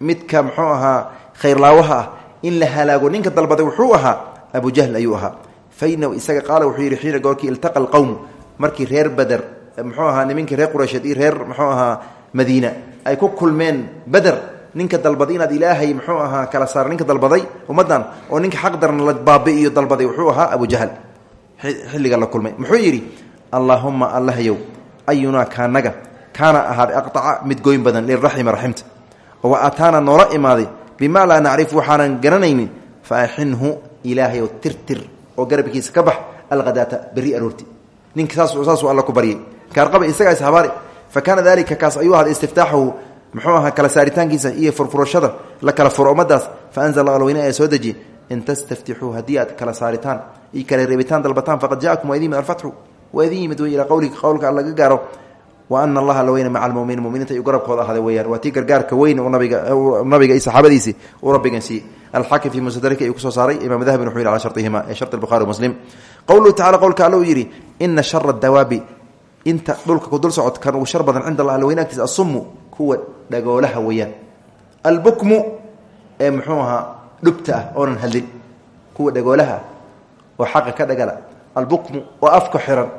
midka muxuu ahaa khayrlaawaha ah in la halaago ninka dalbaday wuxuu ahaa abu jahl ayuu ahaa. Fa inahu isaga qaala wuxuu yidhi markii reer beder muxuu ahaa nimankii reer quraysheed iyo reer muxuu ahaa madiina. Ay ku kulmeen beder ninka dalbaday inaad ilaahay muxuu ahaa kala saara ninka dalbaday ummaddan oo ninka xaq daran la baabi'iyo dalbaday wuxuu ahaa abu jahl. Xilliga la kulmay. Muxuu yidhi allaahumma allahyow ayunaa kaanaga? Kaana ahaaday aqtaca mid goyn badan liraximi raximta. Wa ataana noola imaaday bima laa nacrifu waxaanan garanaynin fa axinhu ilaahayow tirtir oo garabkiisa ka bax alhadaata berri aroorti. Ninka saasuu alla ku baryay kaarqaba isagaa ishabaari fa kaana dalika kaas ayuu ahaaday istiftaaxuhu muxuu ahaa kala saaritaankiisa iyo furfurashada la kala furo ummadaas fa anzala alweyne ayaa soo dejiye in tastaftixuu haddii aad kala saaritaan iyo kala reebitaan dalbataan faqad jaakum waa idin yimid alfatxu waa idin yimid wey ilaa qowlika qowlka laga gaaro. Wa ana allaha la weyne maca almuminiin muminiinta iyu garabkooda ahaaday weyaan waa tii gargaarka weyn nabiga iyo saxaabadiisii uu rabbigan siiyey. Alxaakim fii mustadraki ayuu ku soo saaray imaam dahabi wuxuu yidhi cala sharihima ee shart bukhari muslim. Qowluhu tacala qowlka alla uu yidhi ina shara dawaabi inta dhulka ku dul socod kan ugu shar badan cinda allah alla weyne agtiisa asummu kuwa dhagoolaha weeyaan. Albukmu ee muxuu ahaa dhubta ah oonan kuwa dhagoolaha oo xaqa ka dhagala. Albukmu oo afka xiran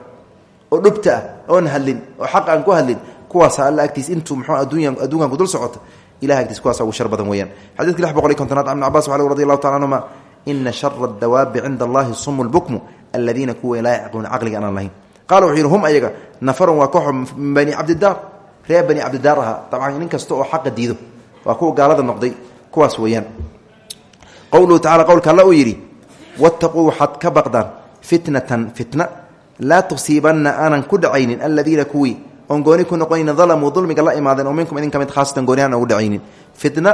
oo dhubta ah oon hadlin oo xaq aan ku hadlin kuwaasa alla agtiis intuu mxuu adduunya adduunkan ku dul socota ilahay agtiis kuwaasa ugu shar badan weeyaan. Xadidka lix boqol iyo kontonaad ibn cabas waxa radi allahu taala anhuma ina shara adawaabi cinda allahi sumu lbukmu aladiina kuwa laa yacqiluuna caqliga anaan lahayn qala wuxuu ayaga nafarun waa kooxo min bani cabdidaar. Reer bani cabdidaar ahaa. Dabcan kasta oo xaqa diido. Waa kuwa gaalada noqday kuwaas weeyaan. Qowluhu tacala qowlka alla uu yidhi wattaquu waxaad ka baqdaan fitnatan fitna laa tusiibanna aanan ku dhacaynin aladiina kuwii oon gooni ku noqonin dalamuu dulmiga la imaadeen oo minkum idin mid khaasatan gooni aan ugu fitna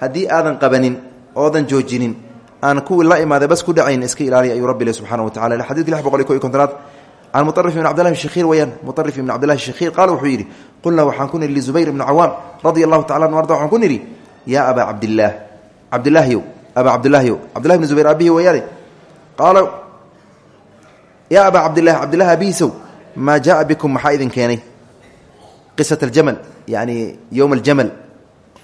haddii aadan qabanin oodan joojinin aan kuwii la imaaday bas ku dhacayn iska ilaaliya ayuu rabbi le wa tacala kontonaad can muarif ibn cbdillahi shakhiir weyaan muarif ibn cabdillahi shakhiir qaala wuxuu yidhi qulnaa waxaan ku nidhi lizubayr ibni cawaam radia allahu tacala anu arda waxaan ku nidhi yaa abaa cabdillaah cabdilahyow abaa cabdilahyow cabdillahi bni zubayr abihi weeyaane qaala yaa abaa cabdilahi cabdillahi abihiisow maa jaaa bikum maxaa idin keenay qisat aljamal yani yowma aljamal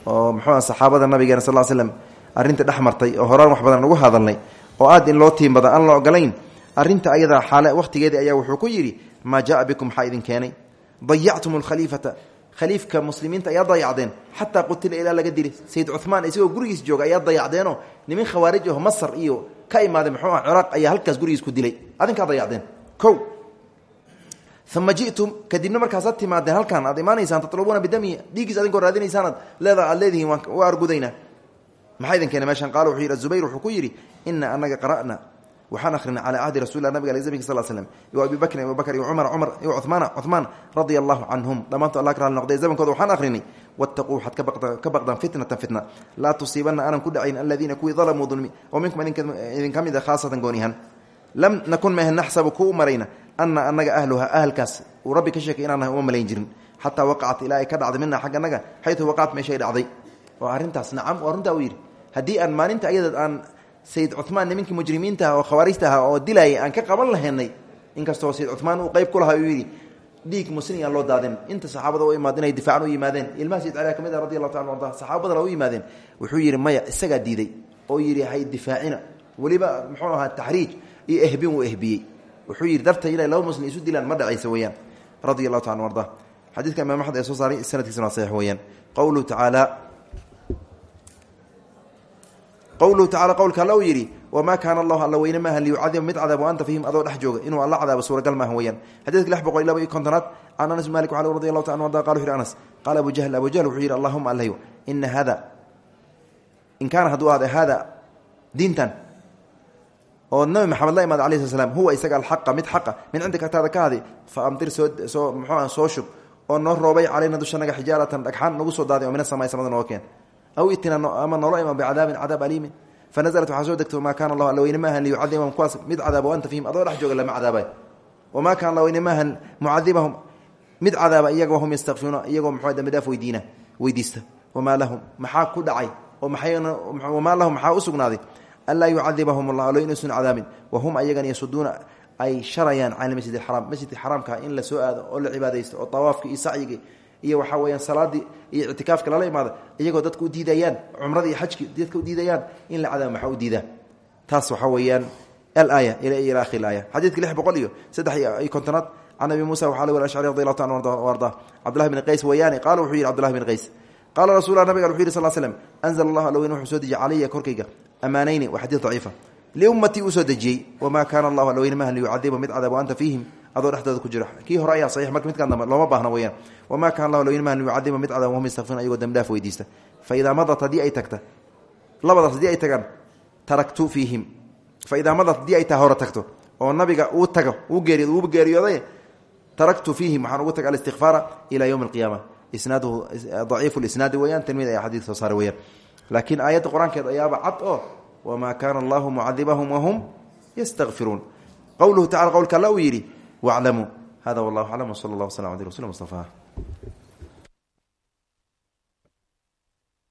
oo muxuu ah saxaabada nabigeena sal l slem arrinta dhex martay oo horaan wax badan ugu hadalnay oo aad in loo tiimbada aan la ogolayn arrinta ayada xaale wakhtigeedii ayaa wuxuu ku yidhi maa jaaa bikum maxaa idin keenay. Dayactum alkhaliifata. Khaliifka muslimiinta ayaa dayacdeen. Xataa qutila ilaa laga dili sayid cumaan isagoo gurigiis jooga ayaa dayacdeenoo niman khawaarij aho masar iyo ka imaaday muxuu ah ayaa halkaas gurigiis ku dilay. Adinkaa dayacdeen. Ko uma ji'tum kadibna markaasaad timaadeen halkaan aad imaanaysaan tatlubuuna bidami dhiiggiis adinkoo raadinaysaanaad leeda aad leedihiin waa argudaynaa maxaa idin keena meeshan qaala wuxuu yidhi zubayr wuxuu qara'na waxaan akhrinay calaa cahdi rasul nabiga ale zamnki sal slm iyo abi bakrin abi bakr iyo cumar cumar iyo cumaan cumaan radia allahu canhum. Dhammaanto allah ka raali noqday zamankooda waxaan akhrinay wattaquu waxaad ka baqdaan fitnatan fitna. Laa tusiibanna aanan ku dhacayn aladiina kuwii dalamuu dulmi oo minkum idinka mid a khaasatan goonihan lam nakun mahe naxsabu ku u marayna ana anaga ahluha ahalkaas. Uu rabbi ka sheekay inaan nahay uma malayn jirin. Xataa waqacat ilaa ay ka dhacday mina xagga naga xayu waqacat meeshay dhacday. Oo arrintaas nacam oo sayid cumaan nimankii mujrimiinta ah oo khawaarijta ah oo dilaayay aan ka qaban lahaynay inkastoo sayid cumaan uu qayb ku lahaa uu yidhi dhiig muslim aan loo daadin. Inta saxaabada u imaad inay difaacan u yimaadeen. Ilmaha sayid cali ka mid ah radi allahu taala arda saxaaba badan u yimaadeen wuxuu yidhi maya isagaa diiday. Oo yidhi hay difaacina. Weliba muxuu ahaa taxriij iyo ehbin uu ehbiyey. Wuxuu yidhi darta inay laba muslim isu dilaan ma dhacaysa qowluhu tacaala qowluhu tacala qowlka alla uu yidhi wamaa kaana allahu alla weyne maaha liyucadiba mid cadaabo anta fiihim adoo dhex jooga. Inuu alla cadaabo suuragal maaha weyaan xadiidka lix boqol iyo laba iyo anas malik al radi allahu ta qala wuxu anas qaala abu jahl abu jahl wuxuu yidhi allahuma alhayo ina in kaana hadduu ahda diintan oo nabi maxamed la imaada alayh sl slam huwa isaga alxaqa mid xaqa min cindika agtaada ka fa amtir soo soo muxuuah soo shub oo noo roobay calayna dushanaga xijaaratan dhagxaan nagu soo daaday oo mina samay samada nooga keen aw itina ama noola iman bicadaabin cadaab aliimin fanaزlat waxaa soo degtay wamaa kana allah alla weyne maahan liyucadibahum kuwaas mid cadaabo anta fihim adoo dhex jooga lama cadaabay wamaa kana alla weyne maahan mucadibahum mid cadaaba iyaga wahum yastakfiruuna iyagoo muxuu dambi dhaaf weydiina weydiista wamaa lahum maxaa ku dhacay oo wamaa lahum maxaa u sugnaaday anlaa yucadibahum allah allo inuusan cadaabin wahum ayagan yasuduuna ay sharayaan can masjid اxaraam masjidka xaraamka in iyo waxaa weyaan salaadii iyo ictikaafka lala imaado iyagoo dadka u diidayaan cumrada iyo xajki dadka u diidayaan in la cadaabo maxaa u diidaa. Taas waxaa weeyaan alaaya ila akhir aaya. Xadiidka lix boqol iyo saddex iyo kontonaad can abi muusa waxa l ashcari radi allahu ta arda cabdillahi bn qays weeyaane qaala wuxuu yidhi cbdillahi bn qays qaala rasulah nabiga wuxu yidhi sal slm anzla allahu alla weyn wuxuu soo dejiyey calaya korkayga amaanayni waa xadiid daciifa. Liummatii uu soo dejiyey wamaa kaana allahu alla weyne maha liyucadiba mid cadaabo anta fiihim adoo dhexdooda ku jira. Kii hore ayaa saxiix marka midkaan dambe looma baahna weyaan wamaa kana allahu lawin maha liyucadiba mid cadaabo wahum yastakfiruun ayagoo dambidhaaf weydiista. Fa idaa madat haddii ay tagta labadaas haddii ay tagaan taraktu fiihim. Fa idaa madat haddii ay ta hore tagto oo nabiga uu tago uu geeriyo uu geeriyooday taraktu fiihim waxaan ugu taga alistikfaara ilaa yowmi alqiyaama. Isnaaduhu daciifu lisnaadi weyaan tilmid ayaa xadiid soo saara weyaan laakiin aayadda qur'aankeed ayaaba cad oo wamaa kaana allahu mucadibahum wahum yastakfiruun qowluhu tacala qowlka alla uu yidhi waclamuu hada wallah aclam wsal allah wslam ala rasul mustafa